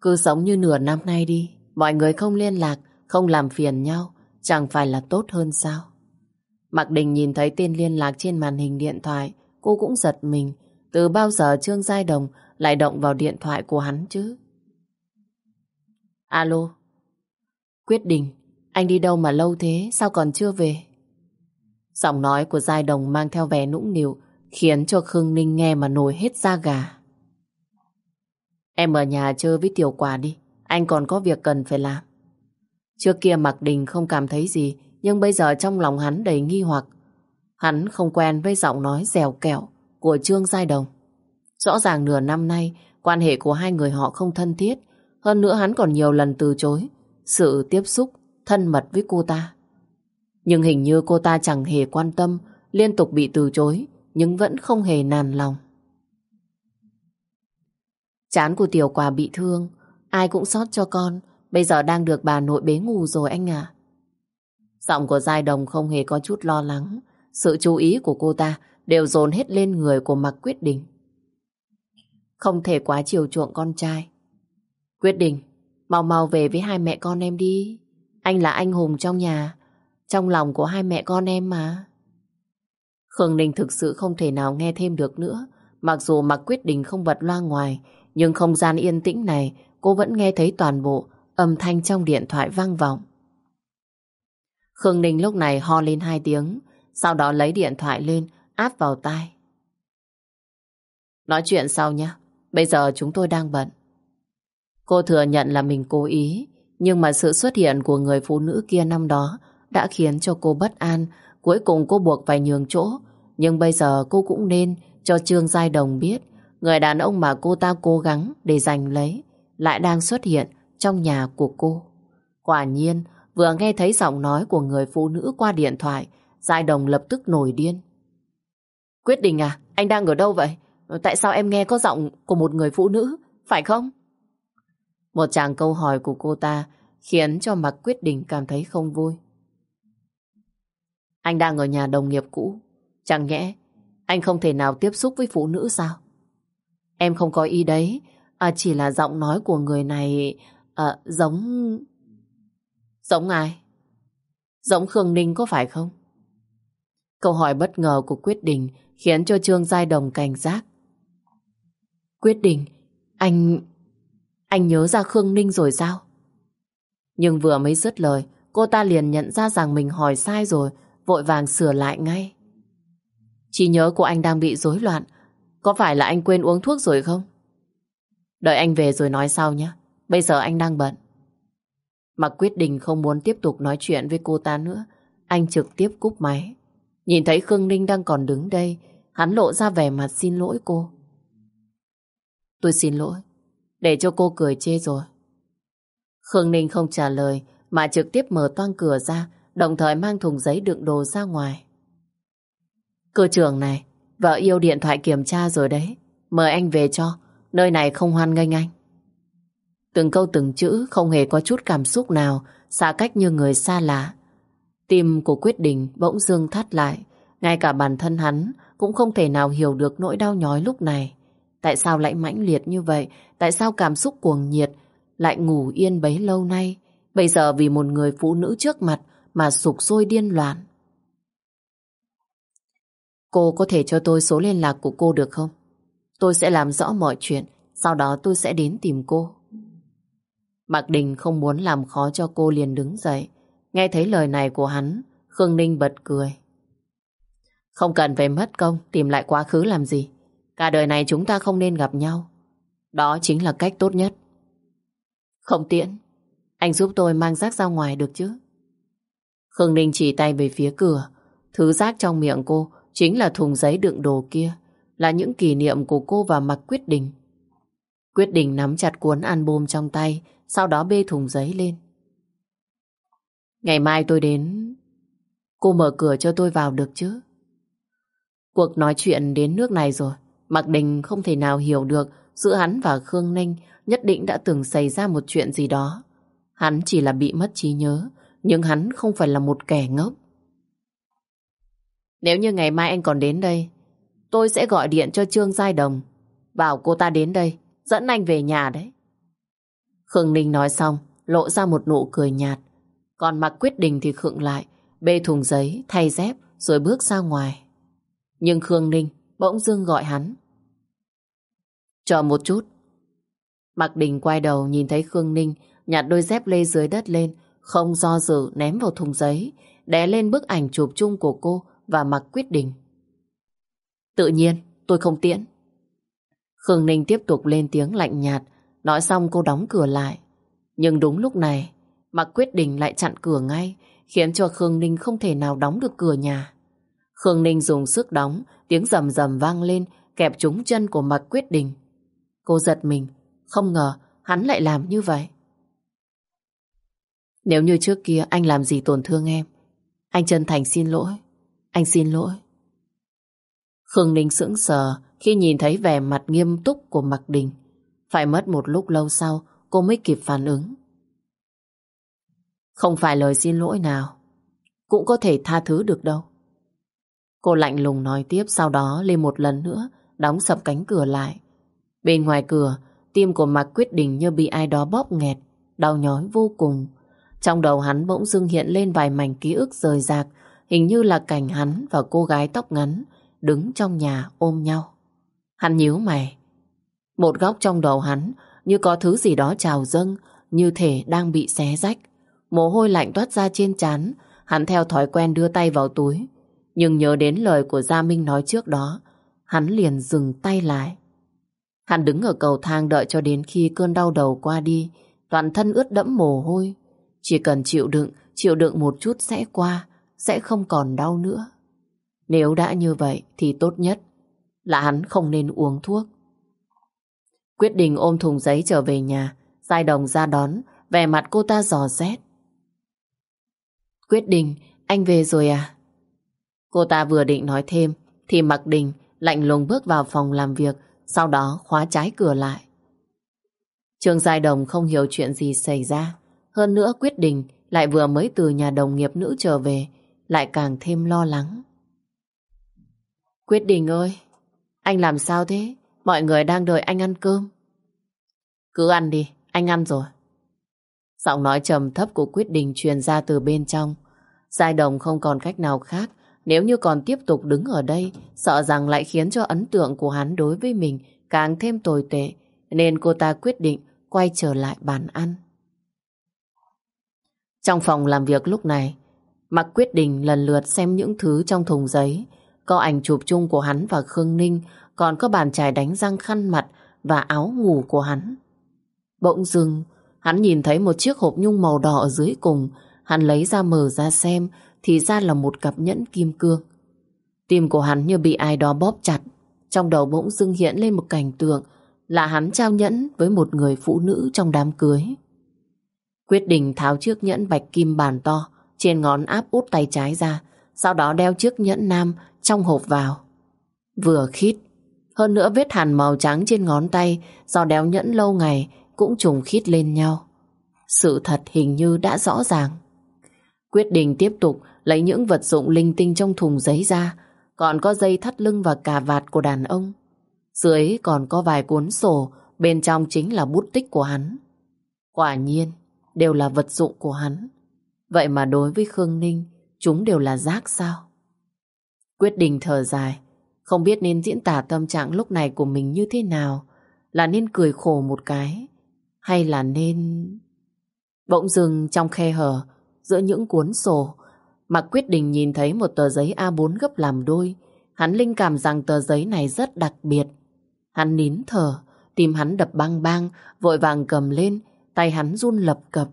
S1: Cứ sống như nửa năm nay đi, mọi người không liên lạc, không làm phiền nhau, chẳng phải là tốt hơn sao? Mạc Đình nhìn thấy tên liên lạc trên màn hình điện thoại, cô cũng giật mình. Từ bao giờ Trương Giai Đồng lại động vào điện thoại của hắn chứ? Alo? Quyết định, anh đi đâu mà lâu thế, sao còn chưa về? Giọng nói của Giai Đồng mang theo vẻ nũng nịu, khiến cho Khương Ninh nghe mà nổi hết da gà. Em ở nhà chơi với tiểu quả đi, anh còn có việc cần phải làm. Trước kia Mạc Đình không cảm thấy gì, nhưng bây giờ trong lòng hắn đầy nghi hoặc. Hắn không quen với giọng nói dẻo kẹo của Trương Giai Đồng. Rõ ràng nửa năm nay, quan hệ của hai người họ không thân thiết, hơn nữa hắn còn nhiều lần từ chối sự tiếp xúc thân mật với cô ta. Nhưng hình như cô ta chẳng hề quan tâm, liên tục bị từ chối, nhưng vẫn không hề nàn lòng. Chán của tiểu quả bị thương, ai cũng sót cho con, bây giờ đang được bà nội bế ngủ rồi anh à. Giọng của Giai Đồng không hề có chút lo lắng, sự chú ý của cô ta đều dồn hết lên người của Mạc Quyết Định. Không thể quá chiều chuộng con trai. Quyết định, mau mau về với hai mẹ con em đi. Anh là anh hùng trong nhà, trong lòng của hai mẹ con em mà. Khương Ninh thực sự không thể nào nghe thêm được nữa. Mặc dù mặc quyết định không bật loa ngoài, nhưng không gian yên tĩnh này cô vẫn nghe thấy toàn bộ âm thanh trong điện thoại vang vọng. Khương Ninh lúc này ho lên hai tiếng, sau đó lấy điện thoại lên, áp vào tai. Nói chuyện sau nhé, bây giờ chúng tôi đang bận. Cô thừa nhận là mình cố ý, nhưng mà sự xuất hiện của người phụ nữ kia năm đó đã khiến cho cô bất an. Cuối cùng cô buộc phải nhường chỗ. Nhưng bây giờ cô cũng nên cho Trương Giai Đồng biết người đàn ông mà cô ta cố gắng để giành lấy lại đang xuất hiện trong nhà của cô. Quả nhiên, vừa nghe thấy giọng nói của người phụ nữ qua điện thoại, Giai Đồng lập tức nổi điên. Quyết định à, anh đang ở đâu vậy? Tại sao em nghe có giọng của một người phụ nữ, phải không? Một chàng câu hỏi của cô ta khiến cho Mạc Quyết Định cảm thấy không vui. Anh đang ở nhà đồng nghiệp cũ. Chẳng nhẽ anh không thể nào tiếp xúc với phụ nữ sao? Em không có ý đấy. À, chỉ là giọng nói của người này à, giống... Giống ai? Giống Khương Ninh có phải không? Câu hỏi bất ngờ của Quyết Đình khiến cho Trương Giai Đồng cảnh giác. Quyết Đình, anh... Anh nhớ ra Khương Ninh rồi sao? Nhưng vừa mới dứt lời, cô ta liền nhận ra rằng mình hỏi sai rồi, vội vàng sửa lại ngay. Trí nhớ của anh đang bị rối loạn, có phải là anh quên uống thuốc rồi không? Đợi anh về rồi nói sau nhé, bây giờ anh đang bận mà quyết định không muốn tiếp tục nói chuyện với cô ta nữa, anh trực tiếp cúp máy. Nhìn thấy Khương Ninh đang còn đứng đây, hắn lộ ra vẻ mặt xin lỗi cô. Tôi xin lỗi, để cho cô cười chê rồi. Khương Ninh không trả lời, mà trực tiếp mở toang cửa ra, đồng thời mang thùng giấy đựng đồ ra ngoài. Cơ trưởng này, vợ yêu điện thoại kiểm tra rồi đấy. Mời anh về cho, nơi này không hoan nghênh anh. Từng câu từng chữ không hề có chút cảm xúc nào, xa cách như người xa lạ. Tim của quyết định bỗng dưng thắt lại, ngay cả bản thân hắn cũng không thể nào hiểu được nỗi đau nhói lúc này. Tại sao lại mãnh liệt như vậy? Tại sao cảm xúc cuồng nhiệt lại ngủ yên bấy lâu nay? Bây giờ vì một người phụ nữ trước mặt mà sụp sôi điên loạn. Cô có thể cho tôi số liên lạc của cô được không? Tôi sẽ làm rõ mọi chuyện, sau đó tôi sẽ đến tìm cô. Mạc Đình không muốn làm khó cho cô liền đứng dậy. Nghe thấy lời này của hắn, Khương Ninh bật cười. Không cần phải mất công tìm lại quá khứ làm gì. Cả đời này chúng ta không nên gặp nhau. Đó chính là cách tốt nhất. Không tiện. Anh giúp tôi mang rác ra ngoài được chứ? Khương Ninh chỉ tay về phía cửa. Thứ rác trong miệng cô chính là thùng giấy đựng đồ kia. Là những kỷ niệm của cô và Mạc Quyết Đình. Quyết Đình nắm chặt cuốn album trong tay, sau đó bê thùng giấy lên. Ngày mai tôi đến... Cô mở cửa cho tôi vào được chứ? Cuộc nói chuyện đến nước này rồi. Mạc Đình không thể nào hiểu được giữa hắn và Khương Ninh nhất định đã từng xảy ra một chuyện gì đó. Hắn chỉ là bị mất trí nhớ, nhưng hắn không phải là một kẻ ngốc. Nếu như ngày mai anh còn đến đây, tôi sẽ gọi điện cho Trương Giai Đồng, bảo cô ta đến đây, dẫn anh về nhà đấy. Khương Ninh nói xong, lộ ra một nụ cười nhạt. Còn mặc quyết định thì khựng lại, bê thùng giấy, thay dép, rồi bước ra ngoài. Nhưng Khương Ninh bỗng dưng gọi hắn. Chờ một chút. Mạc Đình quay đầu nhìn thấy Khương Ninh nhặt đôi dép lê dưới đất lên, không do dự ném vào thùng giấy, đè lên bức ảnh chụp chung của cô và mặc quyết định. Tự nhiên, tôi không tiễn. Khương Ninh tiếp tục lên tiếng lạnh nhạt, nói xong cô đóng cửa lại. Nhưng đúng lúc này, Mặc quyết định lại chặn cửa ngay, khiến cho Khương Ninh không thể nào đóng được cửa nhà. Khương Ninh dùng sức đóng, tiếng rầm rầm vang lên, kẹp trúng chân của Mạc Quyết Đình. Cô giật mình, không ngờ hắn lại làm như vậy. Nếu như trước kia anh làm gì tổn thương em, anh chân thành xin lỗi. Anh xin lỗi. Khương Ninh sững sờ khi nhìn thấy vẻ mặt nghiêm túc của Mạc Đình. Phải mất một lúc lâu sau, cô mới kịp phản ứng. Không phải lời xin lỗi nào, cũng có thể tha thứ được đâu. Cô lạnh lùng nói tiếp sau đó lên một lần nữa, đóng sập cánh cửa lại. Bên ngoài cửa, tim của Mạc quyết định như bị ai đó bóp nghẹt, đau nhói vô cùng. Trong đầu hắn bỗng dưng hiện lên vài mảnh ký ức rời rạc, hình như là cảnh hắn và cô gái tóc ngắn đứng trong nhà ôm nhau. Hắn nhíu mày. Một góc trong đầu hắn như có thứ gì đó trào dâng, như thể đang bị xé rách. Mồ hôi lạnh toát ra trên trán, hắn theo thói quen đưa tay vào túi, nhưng nhớ đến lời của Gia Minh nói trước đó, hắn liền dừng tay lại. Hắn đứng ở cầu thang đợi cho đến khi cơn đau đầu qua đi, toàn thân ướt đẫm mồ hôi. Chỉ cần chịu đựng, chịu đựng một chút sẽ qua, sẽ không còn đau nữa. Nếu đã như vậy thì tốt nhất là hắn không nên uống thuốc. Quyết định ôm thùng giấy trở về nhà, Giai Đồng ra đón, vẻ mặt cô ta dò xét. Quyết định, anh về rồi à? Cô ta vừa định nói thêm thì Mặc Đình lạnh lùng bước vào phòng làm việc sau đó khóa trái cửa lại. Trường Giai Đồng không hiểu chuyện gì xảy ra. Hơn nữa quyết định lại vừa mới từ nhà đồng nghiệp nữ trở về lại càng thêm lo lắng. Quyết định ơi, anh làm sao thế? Mọi người đang đợi anh ăn cơm. Cứ ăn đi, anh ăn rồi. Giọng nói trầm thấp của quyết định truyền ra từ bên trong. Giai đồng không còn cách nào khác nếu như còn tiếp tục đứng ở đây, sợ rằng lại khiến cho ấn tượng của hắn đối với mình càng thêm tồi tệ, nên cô ta quyết định quay trở lại bàn ăn. Trong phòng làm việc lúc này, Mặc quyết định lần lượt xem những thứ trong thùng giấy. Có ảnh chụp chung của hắn và Khương Ninh, còn có bàn chải đánh răng khăn mặt và áo ngủ của hắn. Bỗng dưng, hắn nhìn thấy một chiếc hộp nhung màu đỏ ở dưới cùng. Hắn lấy ra mở ra xem, thì ra là một cặp nhẫn kim cương. Tim của hắn như bị ai đó bóp chặt. Trong đầu bỗng dưng hiện lên một cảnh tượng là hắn trao nhẫn với một người phụ nữ trong đám cưới. Quyết định tháo chiếc nhẫn bạch kim bàn to trên ngón áp út tay trái ra, sau đó đeo chiếc nhẫn nam trong hộp vào. Vừa khít, hơn nữa vết hàn màu trắng trên ngón tay do đeo nhẫn lâu ngày cũng trùng khít lên nhau. Sự thật hình như đã rõ ràng. Quyết định tiếp tục lấy những vật dụng linh tinh trong thùng giấy ra, còn có dây thắt lưng và cà vạt của đàn ông. Dưới còn có vài cuốn sổ, bên trong chính là bút tích của hắn. Quả nhiên, đều là vật dụng của hắn. Vậy mà đối với Khương Ninh, chúng đều là rác sao? Quyết định thở dài, không biết nên diễn tả tâm trạng lúc này của mình như thế nào, là nên cười khổ một cái, hay là nên... Bỗng dừng trong khe hở, giữa những cuốn sổ, Mạc quyết định nhìn thấy một tờ giấy A4 gấp làm đôi, hắn linh cảm rằng tờ giấy này rất đặc biệt. Hắn nín thở, tim hắn đập băng băng, vội vàng cầm lên, tay hắn run lập cập.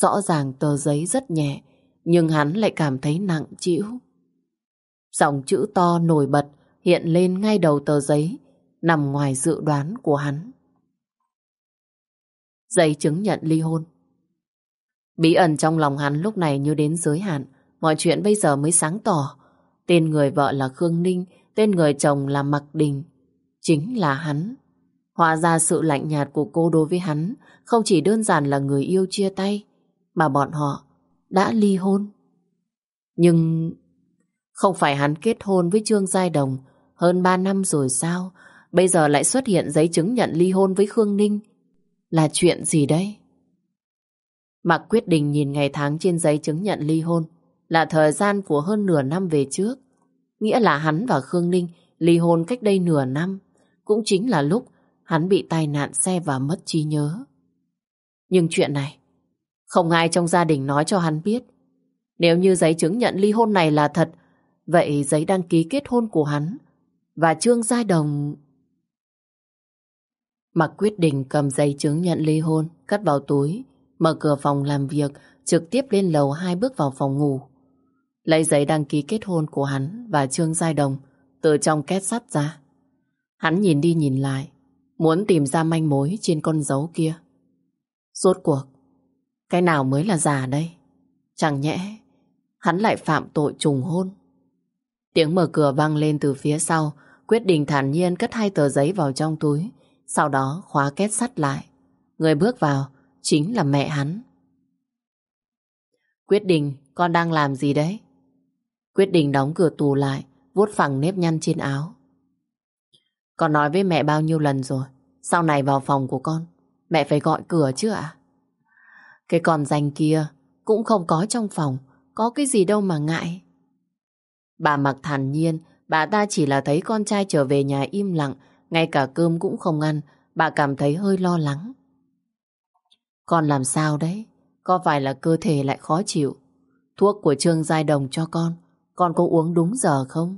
S1: Rõ ràng tờ giấy rất nhẹ, nhưng hắn lại cảm thấy nặng chịu. Dòng chữ to nổi bật hiện lên ngay đầu tờ giấy, nằm ngoài dự đoán của hắn. Giấy chứng nhận ly hôn. Bí ẩn trong lòng hắn lúc này như đến giới hạn, mọi chuyện bây giờ mới sáng tỏ. Tên người vợ là Khương Ninh, tên người chồng là Mặc Đình. Chính là hắn. Hóa ra sự lạnh nhạt của cô đối với hắn không chỉ đơn giản là người yêu chia tay, mà bọn họ đã ly hôn. Nhưng không phải hắn kết hôn với Trương Giai Đồng hơn 3 năm rồi sao? Bây giờ lại xuất hiện giấy chứng nhận ly hôn với Khương Ninh. Là chuyện gì đây? Mạc quyết định nhìn ngày tháng trên giấy chứng nhận ly hôn là thời gian của hơn nửa năm về trước. Nghĩa là hắn và Khương Ninh ly hôn cách đây nửa năm. Cũng chính là lúc hắn bị tai nạn xe và mất trí nhớ. Nhưng chuyện này không ai trong gia đình nói cho hắn biết. Nếu như giấy chứng nhận ly hôn này là thật, vậy giấy đăng ký kết hôn của hắn và Trương Gia Đồng... Mặc quyết định cầm giấy chứng nhận ly hôn, cất vào túi, mở cửa phòng làm việc, trực tiếp lên lầu hai bước vào phòng ngủ. Lấy giấy đăng ký kết hôn của hắn và Trương giai Đồng từ trong két sắt ra. Hắn nhìn đi nhìn lại, muốn tìm ra manh mối trên con dấu kia. Rốt cuộc, cái nào mới là giả đây? Chẳng nhẽ hắn lại phạm tội trùng hôn. Tiếng mở cửa vang lên từ phía sau, quyết định thản nhiên cất hai tờ giấy vào trong túi, sau đó khóa két sắt lại. Người bước vào chính là mẹ hắn. Quyết định con đang làm gì đấy? Quyết định đóng cửa tù lại, vuốt phẳng nếp nhăn trên áo. Con nói với mẹ bao nhiêu lần rồi, sau này vào phòng của con, mẹ phải gọi cửa chứ ạ? Cái con danh kia cũng không có trong phòng, có cái gì đâu mà ngại. Bà mặc thản nhiên, bà ta chỉ là thấy con trai trở về nhà im lặng, ngay cả cơm cũng không ăn, bà cảm thấy hơi lo lắng. Con làm sao đấy? Có phải là cơ thể lại khó chịu? Thuốc của Trương Giai Đồng cho con, con có uống đúng giờ không?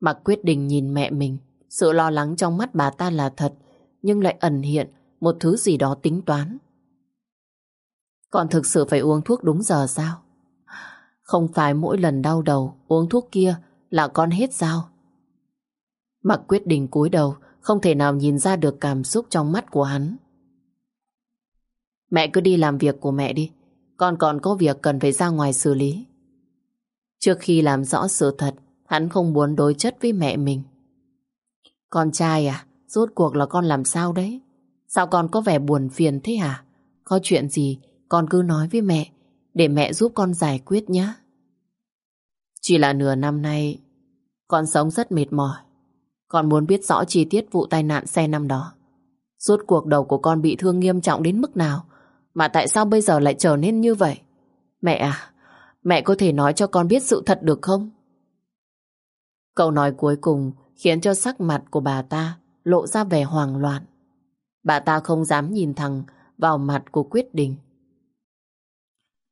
S1: Mặc quyết định nhìn mẹ mình, sự lo lắng trong mắt bà ta là thật, nhưng lại ẩn hiện một thứ gì đó tính toán. Con thực sự phải uống thuốc đúng giờ sao? Không phải mỗi lần đau đầu uống thuốc kia là con hết sao? Mặc quyết định cúi đầu không thể nào nhìn ra được cảm xúc trong mắt của hắn. Mẹ cứ đi làm việc của mẹ đi. Con còn có việc cần phải ra ngoài xử lý. Trước khi làm rõ sự thật, hắn không muốn đối chất với mẹ mình. Con trai à, rốt cuộc là con làm sao đấy? Sao con có vẻ buồn phiền thế hả? Có chuyện gì con cứ nói với mẹ để mẹ giúp con giải quyết nhé. Chỉ là nửa năm nay con sống rất mệt mỏi. Con muốn biết rõ chi tiết vụ tai nạn xe năm đó. suốt cuộc đầu của con bị thương nghiêm trọng đến mức nào mà tại sao bây giờ lại trở nên như vậy? Mẹ à, mẹ có thể nói cho con biết sự thật được không? Câu nói cuối cùng khiến cho sắc mặt của bà ta lộ ra vẻ hoảng loạn. Bà ta không dám nhìn thẳng vào mặt của Quyết Định.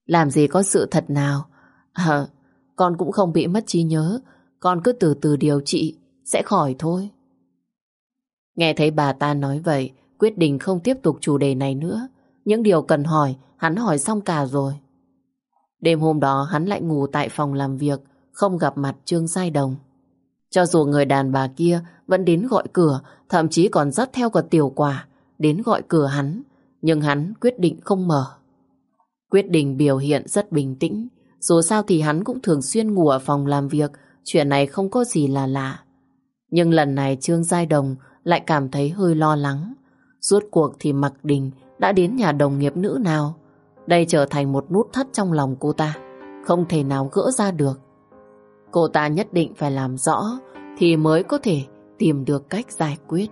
S1: Làm gì có sự thật nào. À, con cũng không bị mất trí nhớ. Con cứ từ từ điều trị, sẽ khỏi thôi. Nghe thấy bà ta nói vậy, quyết định không tiếp tục chủ đề này nữa. Những điều cần hỏi, hắn hỏi xong cả rồi. Đêm hôm đó hắn lại ngủ tại phòng làm việc, không gặp mặt Trương Giai Đồng. Cho dù người đàn bà kia vẫn đến gọi cửa, thậm chí còn dắt theo cả tiểu quả, đến gọi cửa hắn, nhưng hắn quyết định không mở. Quyết định biểu hiện rất bình tĩnh, dù sao thì hắn cũng thường xuyên ngủ ở phòng làm việc, chuyện này không có gì là lạ. Nhưng lần này Trương Giai Đồng lại cảm thấy hơi lo lắng. Suốt cuộc thì Mặc Đình đã đến nhà đồng nghiệp nữ nào. Đây trở thành một nút thắt trong lòng cô ta, không thể nào gỡ ra được. Cô ta nhất định phải làm rõ thì mới có thể tìm được cách giải quyết.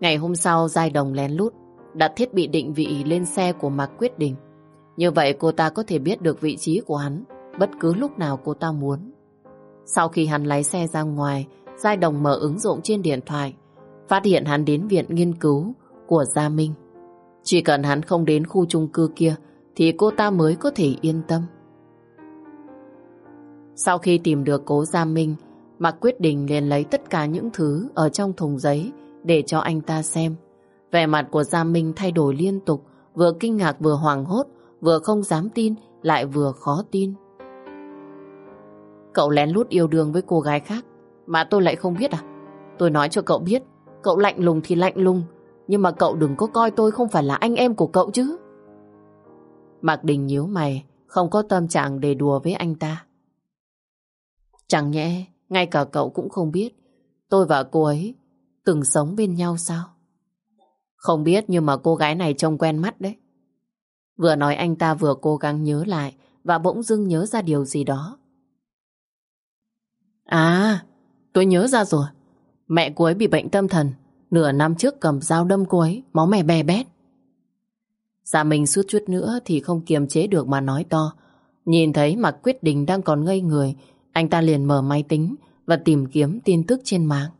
S1: Ngày hôm sau, Giai Đồng lén lút đặt thiết bị định vị lên xe của Mạc Quyết Định. Như vậy cô ta có thể biết được vị trí của hắn bất cứ lúc nào cô ta muốn. Sau khi hắn lái xe ra ngoài, Giai Đồng mở ứng dụng trên điện thoại, phát hiện hắn đến viện nghiên cứu của Gia Minh. Chỉ cần hắn không đến khu chung cư kia thì cô ta mới có thể yên tâm. Sau khi tìm được cố Gia Minh, Mạc quyết định liền lấy tất cả những thứ ở trong thùng giấy để cho anh ta xem. Vẻ mặt của Gia Minh thay đổi liên tục, vừa kinh ngạc vừa hoảng hốt, vừa không dám tin, lại vừa khó tin. Cậu lén lút yêu đương với cô gái khác, mà tôi lại không biết à? Tôi nói cho cậu biết, cậu lạnh lùng thì lạnh lùng, nhưng mà cậu đừng có coi tôi không phải là anh em của cậu chứ. Mạc Đình nhíu mày, không có tâm trạng để đùa với anh ta. Chẳng nhẽ, ngay cả cậu cũng không biết, tôi và cô ấy từng sống bên nhau sao? Không biết nhưng mà cô gái này trông quen mắt đấy. Vừa nói anh ta vừa cố gắng nhớ lại và bỗng dưng nhớ ra điều gì đó. À, tôi nhớ ra rồi. Mẹ cô ấy bị bệnh tâm thần. Nửa năm trước cầm dao đâm cô ấy, máu mè bè bét. Dạ mình suốt chút nữa thì không kiềm chế được mà nói to. Nhìn thấy mặt quyết định đang còn ngây người, anh ta liền mở máy tính và tìm kiếm tin tức trên mạng.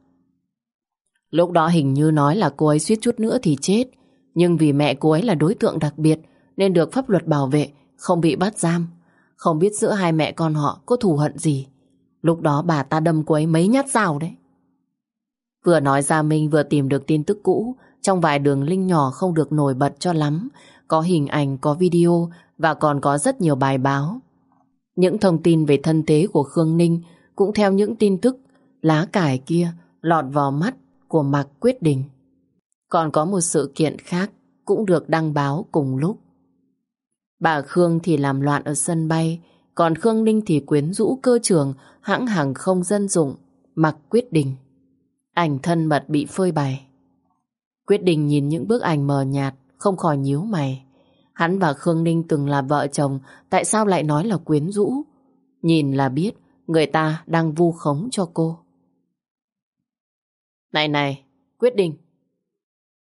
S1: Lúc đó hình như nói là cô ấy suýt chút nữa thì chết. Nhưng vì mẹ cô ấy là đối tượng đặc biệt nên được pháp luật bảo vệ, không bị bắt giam. Không biết giữa hai mẹ con họ có thù hận gì. Lúc đó bà ta đâm cô ấy mấy nhát dao đấy. Vừa nói ra Minh vừa tìm được tin tức cũ trong vài đường link nhỏ không được nổi bật cho lắm. Có hình ảnh, có video và còn có rất nhiều bài báo. Những thông tin về thân thế của Khương Ninh cũng theo những tin tức lá cải kia lọt vào mắt của Mạc Quyết đình. Còn có một sự kiện khác cũng được đăng báo cùng lúc. Bà Khương thì làm loạn ở sân bay, còn Khương Ninh thì quyến rũ cơ trường hãng hàng không dân dụng mặc Quyết Định. Ảnh thân mật bị phơi bày. Quyết Định nhìn những bức ảnh mờ nhạt, không khỏi nhíu mày. Hắn và Khương Ninh từng là vợ chồng, tại sao lại nói là quyến rũ? Nhìn là biết, người ta đang vu khống cho cô. Này này, quyết định.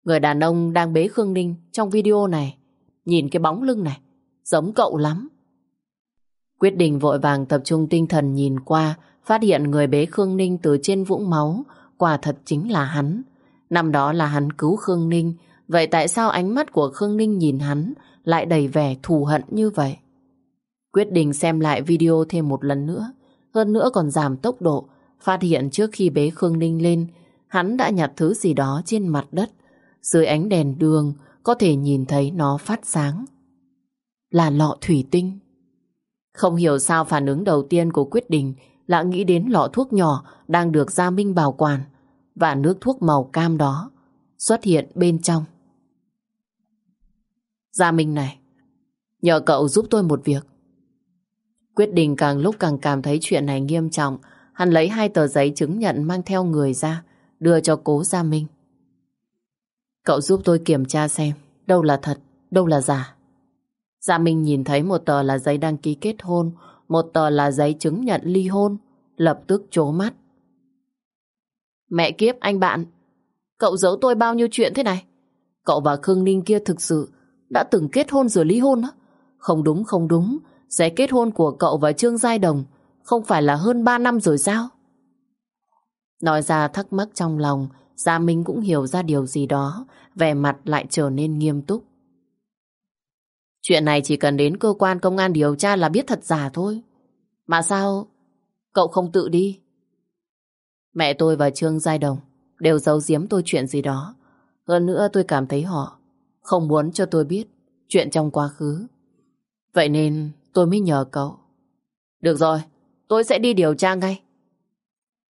S1: Người đàn ông đang bế Khương Ninh trong video này. Nhìn cái bóng lưng này, giống cậu lắm. Quyết định vội vàng tập trung tinh thần nhìn qua, phát hiện người bế Khương Ninh từ trên vũng máu, quả thật chính là hắn. Năm đó là hắn cứu Khương Ninh, vậy tại sao ánh mắt của Khương Ninh nhìn hắn lại đầy vẻ thù hận như vậy? Quyết định xem lại video thêm một lần nữa, hơn nữa còn giảm tốc độ, phát hiện trước khi bế Khương Ninh lên, hắn đã nhặt thứ gì đó trên mặt đất. Dưới ánh đèn đường, có thể nhìn thấy nó phát sáng. Là lọ thủy tinh. Không hiểu sao phản ứng đầu tiên của quyết định là nghĩ đến lọ thuốc nhỏ đang được Gia Minh bảo quản và nước thuốc màu cam đó xuất hiện bên trong. Gia Minh này, nhờ cậu giúp tôi một việc. Quyết định càng lúc càng cảm thấy chuyện này nghiêm trọng, hắn lấy hai tờ giấy chứng nhận mang theo người ra, đưa cho cố Gia Minh. Cậu giúp tôi kiểm tra xem đâu là thật, đâu là giả. Gia Minh nhìn thấy một tờ là giấy đăng ký kết hôn, một tờ là giấy chứng nhận ly hôn, lập tức trố mắt. Mẹ kiếp anh bạn, cậu giấu tôi bao nhiêu chuyện thế này? Cậu và Khương Ninh kia thực sự đã từng kết hôn rồi ly hôn á? Không đúng không đúng, giấy kết hôn của cậu và Trương Giai Đồng không phải là hơn 3 năm rồi sao? Nói ra thắc mắc trong lòng, Gia Minh cũng hiểu ra điều gì đó, vẻ mặt lại trở nên nghiêm túc. Chuyện này chỉ cần đến cơ quan công an điều tra là biết thật giả thôi. Mà sao cậu không tự đi? Mẹ tôi và Trương Giai Đồng đều giấu giếm tôi chuyện gì đó. Hơn nữa tôi cảm thấy họ không muốn cho tôi biết chuyện trong quá khứ. Vậy nên tôi mới nhờ cậu. Được rồi, tôi sẽ đi điều tra ngay.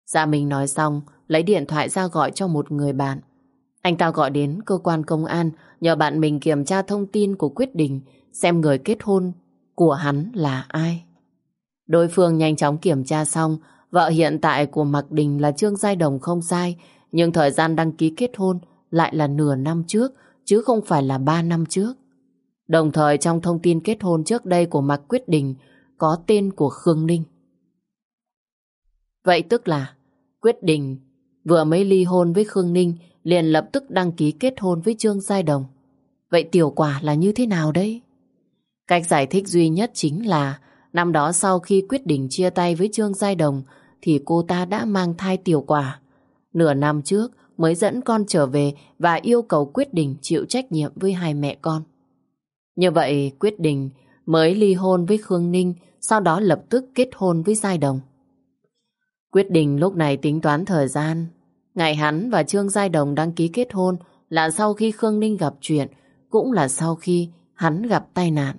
S1: Gia Minh nói xong, lấy điện thoại ra gọi cho một người bạn. Anh ta gọi đến cơ quan công an nhờ bạn mình kiểm tra thông tin của quyết định xem người kết hôn của hắn là ai. Đối phương nhanh chóng kiểm tra xong, vợ hiện tại của Mạc Đình là Trương Giai Đồng không sai, nhưng thời gian đăng ký kết hôn lại là nửa năm trước, chứ không phải là ba năm trước. Đồng thời trong thông tin kết hôn trước đây của Mạc Quyết Đình có tên của Khương Ninh. Vậy tức là Quyết Đình vừa mới ly hôn với Khương Ninh liền lập tức đăng ký kết hôn với Trương Giai Đồng. Vậy tiểu quả là như thế nào đây? Cách giải thích duy nhất chính là, năm đó sau khi quyết định chia tay với Trương Giai Đồng, thì cô ta đã mang thai tiểu quả. Nửa năm trước mới dẫn con trở về và yêu cầu quyết định chịu trách nhiệm với hai mẹ con. Như vậy quyết định mới ly hôn với Khương Ninh, sau đó lập tức kết hôn với Giai Đồng. Quyết định lúc này tính toán thời gian. Ngày hắn và Trương Giai Đồng đăng ký kết hôn là sau khi Khương Ninh gặp chuyện, cũng là sau khi hắn gặp tai nạn.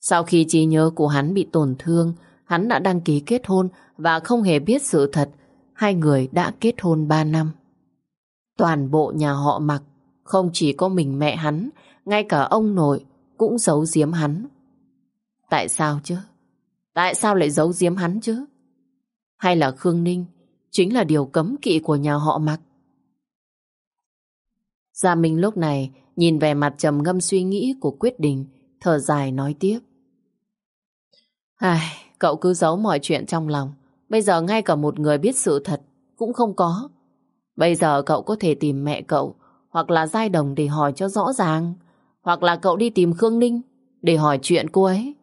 S1: Sau khi trí nhớ của hắn bị tổn thương, hắn đã đăng ký kết hôn và không hề biết sự thật hai người đã kết hôn 3 năm. Toàn bộ nhà họ mặc, không chỉ có mình mẹ hắn, ngay cả ông nội cũng giấu giếm hắn. Tại sao chứ? Tại sao lại giấu giếm hắn chứ? Hay là Khương Ninh chính là điều cấm kỵ của nhà họ mặc? Gia Minh lúc này nhìn về mặt trầm ngâm suy nghĩ của quyết định, thở dài nói tiếp. Ai, cậu cứ giấu mọi chuyện trong lòng. Bây giờ ngay cả một người biết sự thật cũng không có. Bây giờ cậu có thể tìm mẹ cậu hoặc là Giai Đồng để hỏi cho rõ ràng. Hoặc là cậu đi tìm Khương Ninh để hỏi chuyện cô ấy.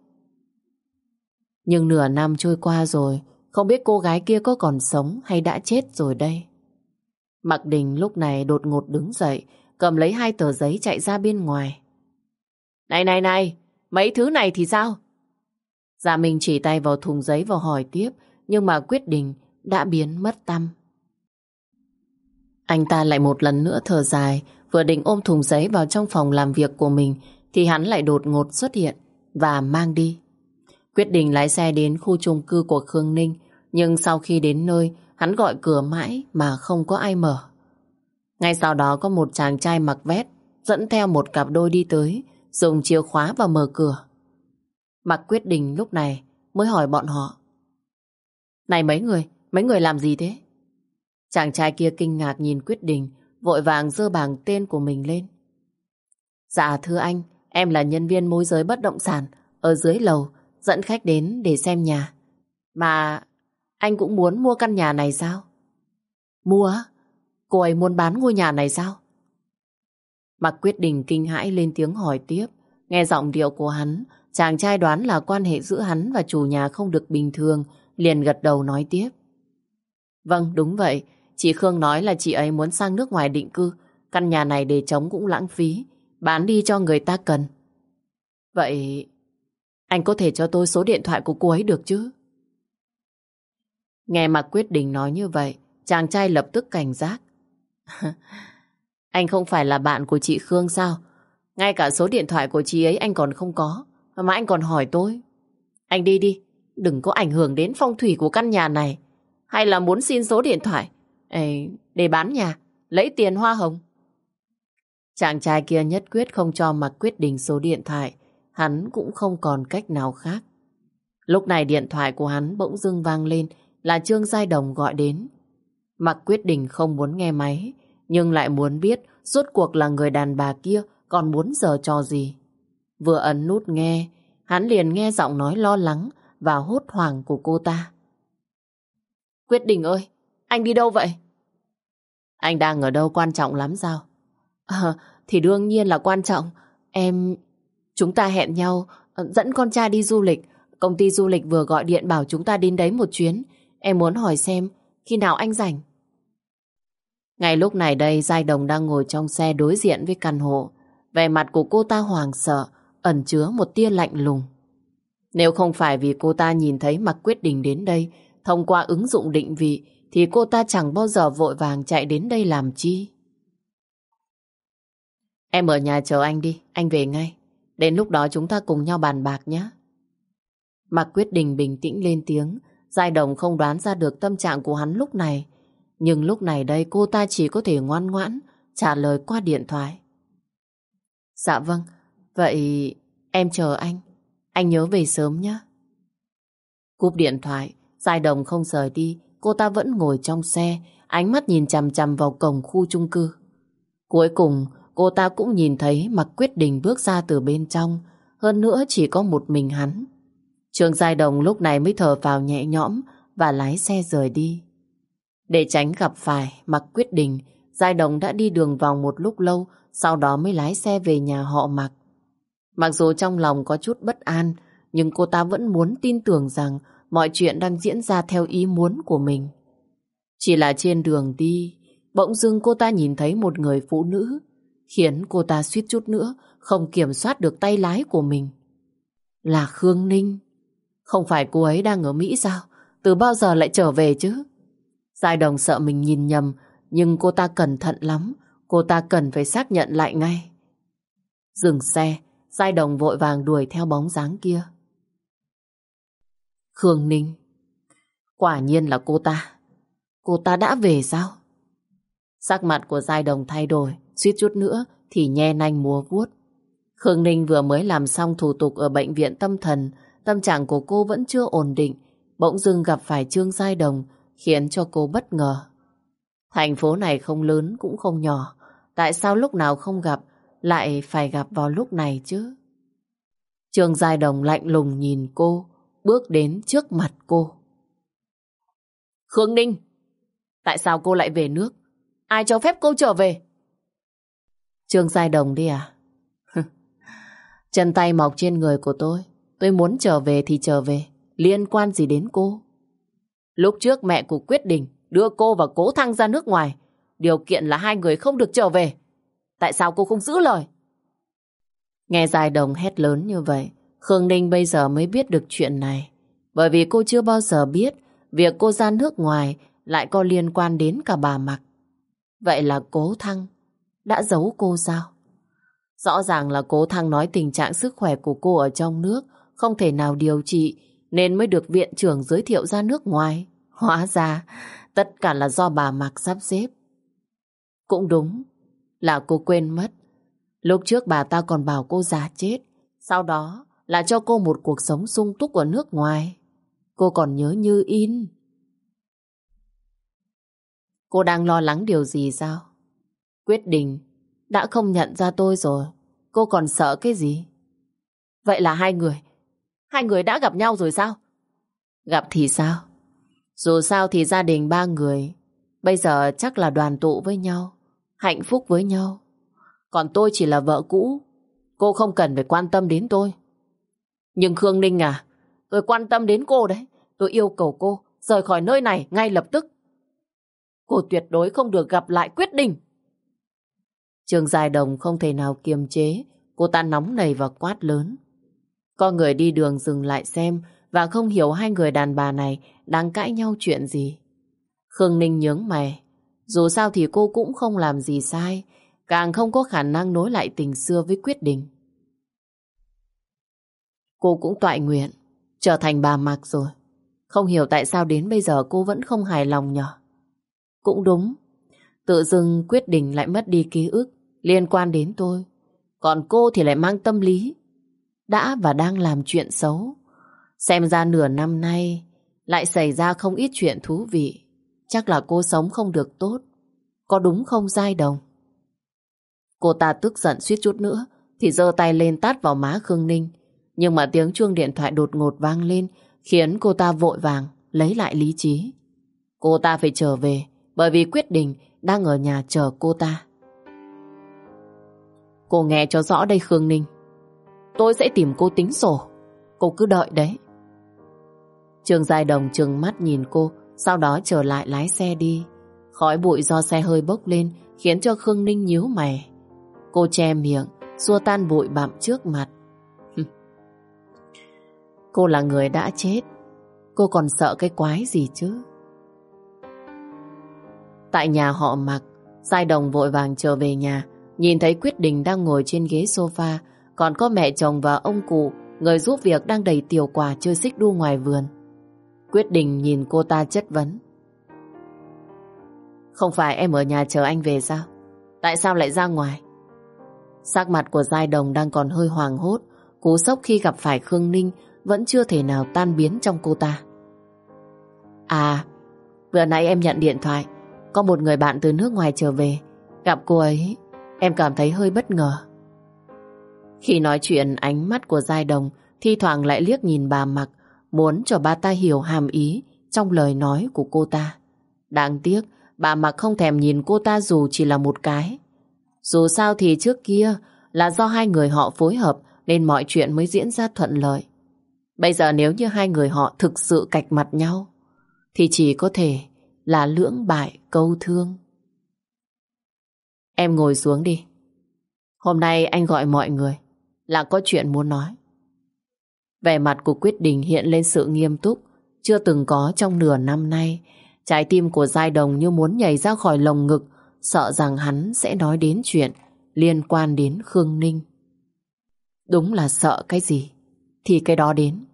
S1: Nhưng nửa năm trôi qua rồi, không biết cô gái kia có còn sống hay đã chết rồi đây. Mặc Đình lúc này đột ngột đứng dậy, cầm lấy hai tờ giấy chạy ra bên ngoài. Này này này, mấy thứ này thì sao? Dạ mình chỉ tay vào thùng giấy và hỏi tiếp, nhưng mà quyết định đã biến mất tâm. Anh ta lại một lần nữa thở dài, vừa định ôm thùng giấy vào trong phòng làm việc của mình, thì hắn lại đột ngột xuất hiện và mang đi. Quyết định lái xe đến khu chung cư của Khương Ninh, nhưng sau khi đến nơi, hắn gọi cửa mãi mà không có ai mở. Ngay sau đó có một chàng trai mặc vét dẫn theo một cặp đôi đi tới, dùng chìa khóa và mở cửa. Mặc quyết định lúc này mới hỏi bọn họ. Này mấy người, mấy người làm gì thế? Chàng trai kia kinh ngạc nhìn quyết định, vội vàng dơ bảng tên của mình lên. Dạ thưa anh, em là nhân viên môi giới bất động sản ở dưới lầu, dẫn khách đến để xem nhà. Mà anh cũng muốn mua căn nhà này sao? Mua Cô ấy muốn bán ngôi nhà này sao? Mặc quyết định kinh hãi lên tiếng hỏi tiếp. Nghe giọng điệu của hắn, chàng trai đoán là quan hệ giữa hắn và chủ nhà không được bình thường, liền gật đầu nói tiếp. Vâng, đúng vậy. Chị Khương nói là chị ấy muốn sang nước ngoài định cư. Căn nhà này để trống cũng lãng phí. Bán đi cho người ta cần. Vậy anh có thể cho tôi số điện thoại của cô ấy được chứ? Nghe Mạc Quyết Định nói như vậy, chàng trai lập tức cảnh giác. anh không phải là bạn của chị Khương sao? Ngay cả số điện thoại của chị ấy anh còn không có. Mà anh còn hỏi tôi. Anh đi đi, đừng có ảnh hưởng đến phong thủy của căn nhà này. Hay là muốn xin số điện thoại Ê, để bán nhà, lấy tiền hoa hồng. Chàng trai kia nhất quyết không cho mặc quyết định số điện thoại. Hắn cũng không còn cách nào khác. Lúc này điện thoại của hắn bỗng dưng vang lên là Trương Giai Đồng gọi đến. Mặc quyết định không muốn nghe máy, nhưng lại muốn biết rốt cuộc là người đàn bà kia còn muốn giờ cho gì. Vừa ấn nút nghe, hắn liền nghe giọng nói lo lắng và hốt hoảng của cô ta. Quyết định ơi, anh đi đâu vậy? Anh đang ở đâu quan trọng lắm sao? À, thì đương nhiên là quan trọng. Em... Chúng ta hẹn nhau ờ, dẫn con trai đi du lịch. Công ty du lịch vừa gọi điện bảo chúng ta đến đấy một chuyến. Em muốn hỏi xem khi nào anh rảnh. Ngay lúc này đây Giai Đồng đang ngồi trong xe đối diện với căn hộ. Vẻ mặt của cô ta hoàng sợ, ẩn chứa một tia lạnh lùng. Nếu không phải vì cô ta nhìn thấy mặc quyết định đến đây, thông qua ứng dụng định vị, thì cô ta chẳng bao giờ vội vàng chạy đến đây làm chi. Em ở nhà chờ anh đi, anh về ngay. Đến lúc đó chúng ta cùng nhau bàn bạc nhé. Mạc Quyết định bình tĩnh lên tiếng, Giai Đồng không đoán ra được tâm trạng của hắn lúc này. Nhưng lúc này đây cô ta chỉ có thể ngoan ngoãn trả lời qua điện thoại. Dạ vâng, vậy em chờ anh. Anh nhớ về sớm nhé. Cúp điện thoại, Giai Đồng không rời đi, cô ta vẫn ngồi trong xe, ánh mắt nhìn chằm chằm vào cổng khu chung cư. Cuối cùng, cô ta cũng nhìn thấy mặc quyết định bước ra từ bên trong, hơn nữa chỉ có một mình hắn. Trường Giai Đồng lúc này mới thở vào nhẹ nhõm và lái xe rời đi. Để tránh gặp phải mặc quyết định, Giai Đồng đã đi đường vòng một lúc lâu, sau đó mới lái xe về nhà họ mặc. Mặc dù trong lòng có chút bất an, nhưng cô ta vẫn muốn tin tưởng rằng mọi chuyện đang diễn ra theo ý muốn của mình. Chỉ là trên đường đi, bỗng dưng cô ta nhìn thấy một người phụ nữ, khiến cô ta suýt chút nữa không kiểm soát được tay lái của mình. Là Khương Ninh. Không phải cô ấy đang ở Mỹ sao? Từ bao giờ lại trở về chứ? Giai đồng sợ mình nhìn nhầm, nhưng cô ta cẩn thận lắm. Cô ta cần phải xác nhận lại ngay. Dừng xe, Giai đồng vội vàng đuổi theo bóng dáng kia. Khương Ninh. Quả nhiên là cô ta. Cô ta đã về sao? Sắc mặt của Giai Đồng thay đổi, suýt chút nữa thì nhe nanh múa vuốt. Khương Ninh vừa mới làm xong thủ tục ở bệnh viện tâm thần, tâm trạng của cô vẫn chưa ổn định, bỗng dưng gặp phải Trương Giai Đồng, khiến cho cô bất ngờ. Thành phố này không lớn cũng không nhỏ, tại sao lúc nào không gặp lại phải gặp vào lúc này chứ? Trương Giai Đồng lạnh lùng nhìn cô, bước đến trước mặt cô. Khương Ninh, tại sao cô lại về nước? Ai cho phép cô trở về? Trương Giai Đồng đi à? Chân tay mọc trên người của tôi. Tôi muốn trở về thì trở về. Liên quan gì đến cô? Lúc trước mẹ của quyết định đưa cô và cố thăng ra nước ngoài. Điều kiện là hai người không được trở về. Tại sao cô không giữ lời? Nghe Giai Đồng hét lớn như vậy, Khương Ninh bây giờ mới biết được chuyện này. Bởi vì cô chưa bao giờ biết việc cô ra nước ngoài lại có liên quan đến cả bà Mặc. Vậy là cố thăng đã giấu cô sao? Rõ ràng là cố thăng nói tình trạng sức khỏe của cô ở trong nước không thể nào điều trị, nên mới được viện trưởng giới thiệu ra nước ngoài. Hóa ra, tất cả là do bà Mặc sắp xếp. Cũng đúng, là cô quên mất. Lúc trước bà ta còn bảo cô già chết. Sau đó là cho cô một cuộc sống sung túc ở nước ngoài. Cô còn nhớ như in. Cô đang lo lắng điều gì sao? Quyết định đã không nhận ra tôi rồi. Cô còn sợ cái gì? Vậy là hai người. Hai người đã gặp nhau rồi sao? Gặp thì sao? Dù sao thì gia đình ba người bây giờ chắc là đoàn tụ với nhau, hạnh phúc với nhau. Còn tôi chỉ là vợ cũ. Cô không cần phải quan tâm đến tôi. Nhưng Khương Ninh à, tôi quan tâm đến cô đấy. Tôi yêu cầu cô rời khỏi nơi này ngay lập tức. Cô tuyệt đối không được gặp lại quyết định. Trường Dài Đồng không thể nào kiềm chế, cô ta nóng nảy và quát lớn. Có người đi đường dừng lại xem và không hiểu hai người đàn bà này đang cãi nhau chuyện gì. Khương Ninh nhướng mày. Dù sao thì cô cũng không làm gì sai, càng không có khả năng nối lại tình xưa với quyết định. Cô cũng toại nguyện, trở thành bà Mạc rồi. Không hiểu tại sao đến bây giờ cô vẫn không hài lòng nhở. Cũng đúng, tự dưng quyết định lại mất đi ký ức liên quan đến tôi. Còn cô thì lại mang tâm lý, đã và đang làm chuyện xấu. Xem ra nửa năm nay lại xảy ra không ít chuyện thú vị. Chắc là cô sống không được tốt. Có đúng không Giai Đồng? Cô ta tức giận suýt chút nữa thì giơ tay lên tát vào má Khương Ninh. Nhưng mà tiếng chuông điện thoại đột ngột vang lên khiến cô ta vội vàng lấy lại lý trí. Cô ta phải trở về bởi vì quyết định đang ở nhà chờ cô ta. Cô nghe cho rõ đây Khương Ninh. Tôi sẽ tìm cô tính sổ. Cô cứ đợi đấy. Trường Giai Đồng trừng mắt nhìn cô, sau đó trở lại lái xe đi. Khói bụi do xe hơi bốc lên khiến cho Khương Ninh nhíu mày. Cô che miệng, xua tan bụi bặm trước mặt. Cô là người đã chết. Cô còn sợ cái quái gì chứ? Tại nhà họ mặc, Giai Đồng vội vàng trở về nhà, nhìn thấy Quyết Đình đang ngồi trên ghế sofa, còn có mẹ chồng và ông cụ, người giúp việc đang đầy tiểu quả chơi xích đu ngoài vườn. Quyết Đình nhìn cô ta chất vấn. Không phải em ở nhà chờ anh về sao? Tại sao lại ra ngoài? Sắc mặt của Giai Đồng đang còn hơi hoàng hốt, cú sốc khi gặp phải Khương Ninh vẫn chưa thể nào tan biến trong cô ta. À, vừa nãy em nhận điện thoại, có một người bạn từ nước ngoài trở về. Gặp cô ấy, em cảm thấy hơi bất ngờ. Khi nói chuyện, ánh mắt của Giai Đồng thi thoảng lại liếc nhìn bà mặc, muốn cho bà ta hiểu hàm ý trong lời nói của cô ta. Đáng tiếc, bà mặc không thèm nhìn cô ta dù chỉ là một cái. Dù sao thì trước kia là do hai người họ phối hợp nên mọi chuyện mới diễn ra thuận lợi. Bây giờ nếu như hai người họ thực sự cạch mặt nhau thì chỉ có thể là lưỡng bại câu thương. Em ngồi xuống đi. Hôm nay anh gọi mọi người là có chuyện muốn nói. Vẻ mặt của Quyết định hiện lên sự nghiêm túc chưa từng có trong nửa năm nay. Trái tim của Giai Đồng như muốn nhảy ra khỏi lồng ngực sợ rằng hắn sẽ nói đến chuyện liên quan đến Khương Ninh. Đúng là sợ cái gì thì cái đó đến.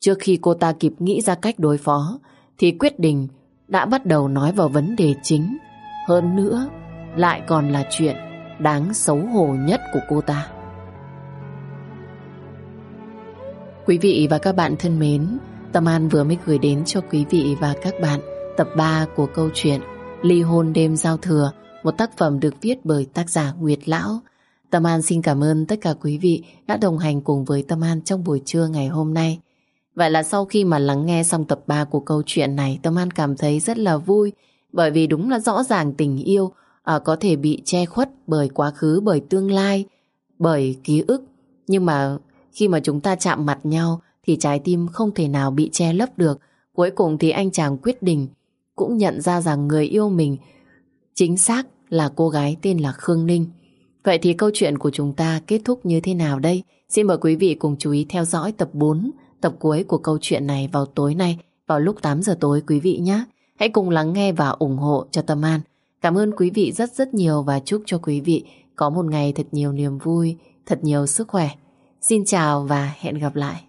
S1: Trước khi cô ta kịp nghĩ ra cách đối phó thì Quyết định đã bắt đầu nói vào vấn đề chính. Hơn nữa, lại còn là chuyện đáng xấu hổ nhất của cô ta. Quý vị và các bạn thân mến, Tâm An vừa mới gửi đến cho quý vị và các bạn tập 3 của câu chuyện Ly hôn đêm giao thừa, một tác phẩm được viết bởi tác giả Nguyệt Lão. Tâm An xin cảm ơn tất cả quý vị đã đồng hành cùng với Tâm An trong buổi trưa ngày hôm nay. Vậy là sau khi mà lắng nghe xong tập 3 của câu chuyện này, Tâm An cảm thấy rất là vui, bởi vì đúng là rõ ràng tình yêu à, có thể bị che khuất bởi quá khứ, bởi tương lai, bởi ký ức. Nhưng mà khi mà chúng ta chạm mặt nhau thì trái tim không thể nào bị che lấp được. Cuối cùng thì anh chàng quyết định cũng nhận ra rằng người yêu mình chính xác là cô gái tên là Khương Ninh. Vậy thì câu chuyện của chúng ta kết thúc như thế nào đây? Xin mời quý vị cùng chú ý theo dõi tập 4 tập cuối của câu chuyện này vào tối nay, vào lúc 8 giờ tối quý vị nhé. Hãy cùng lắng nghe và ủng hộ cho Tâm An. Cảm ơn quý vị rất rất nhiều và chúc cho quý vị có một ngày thật nhiều niềm vui, thật nhiều sức khỏe. Xin chào và hẹn gặp lại.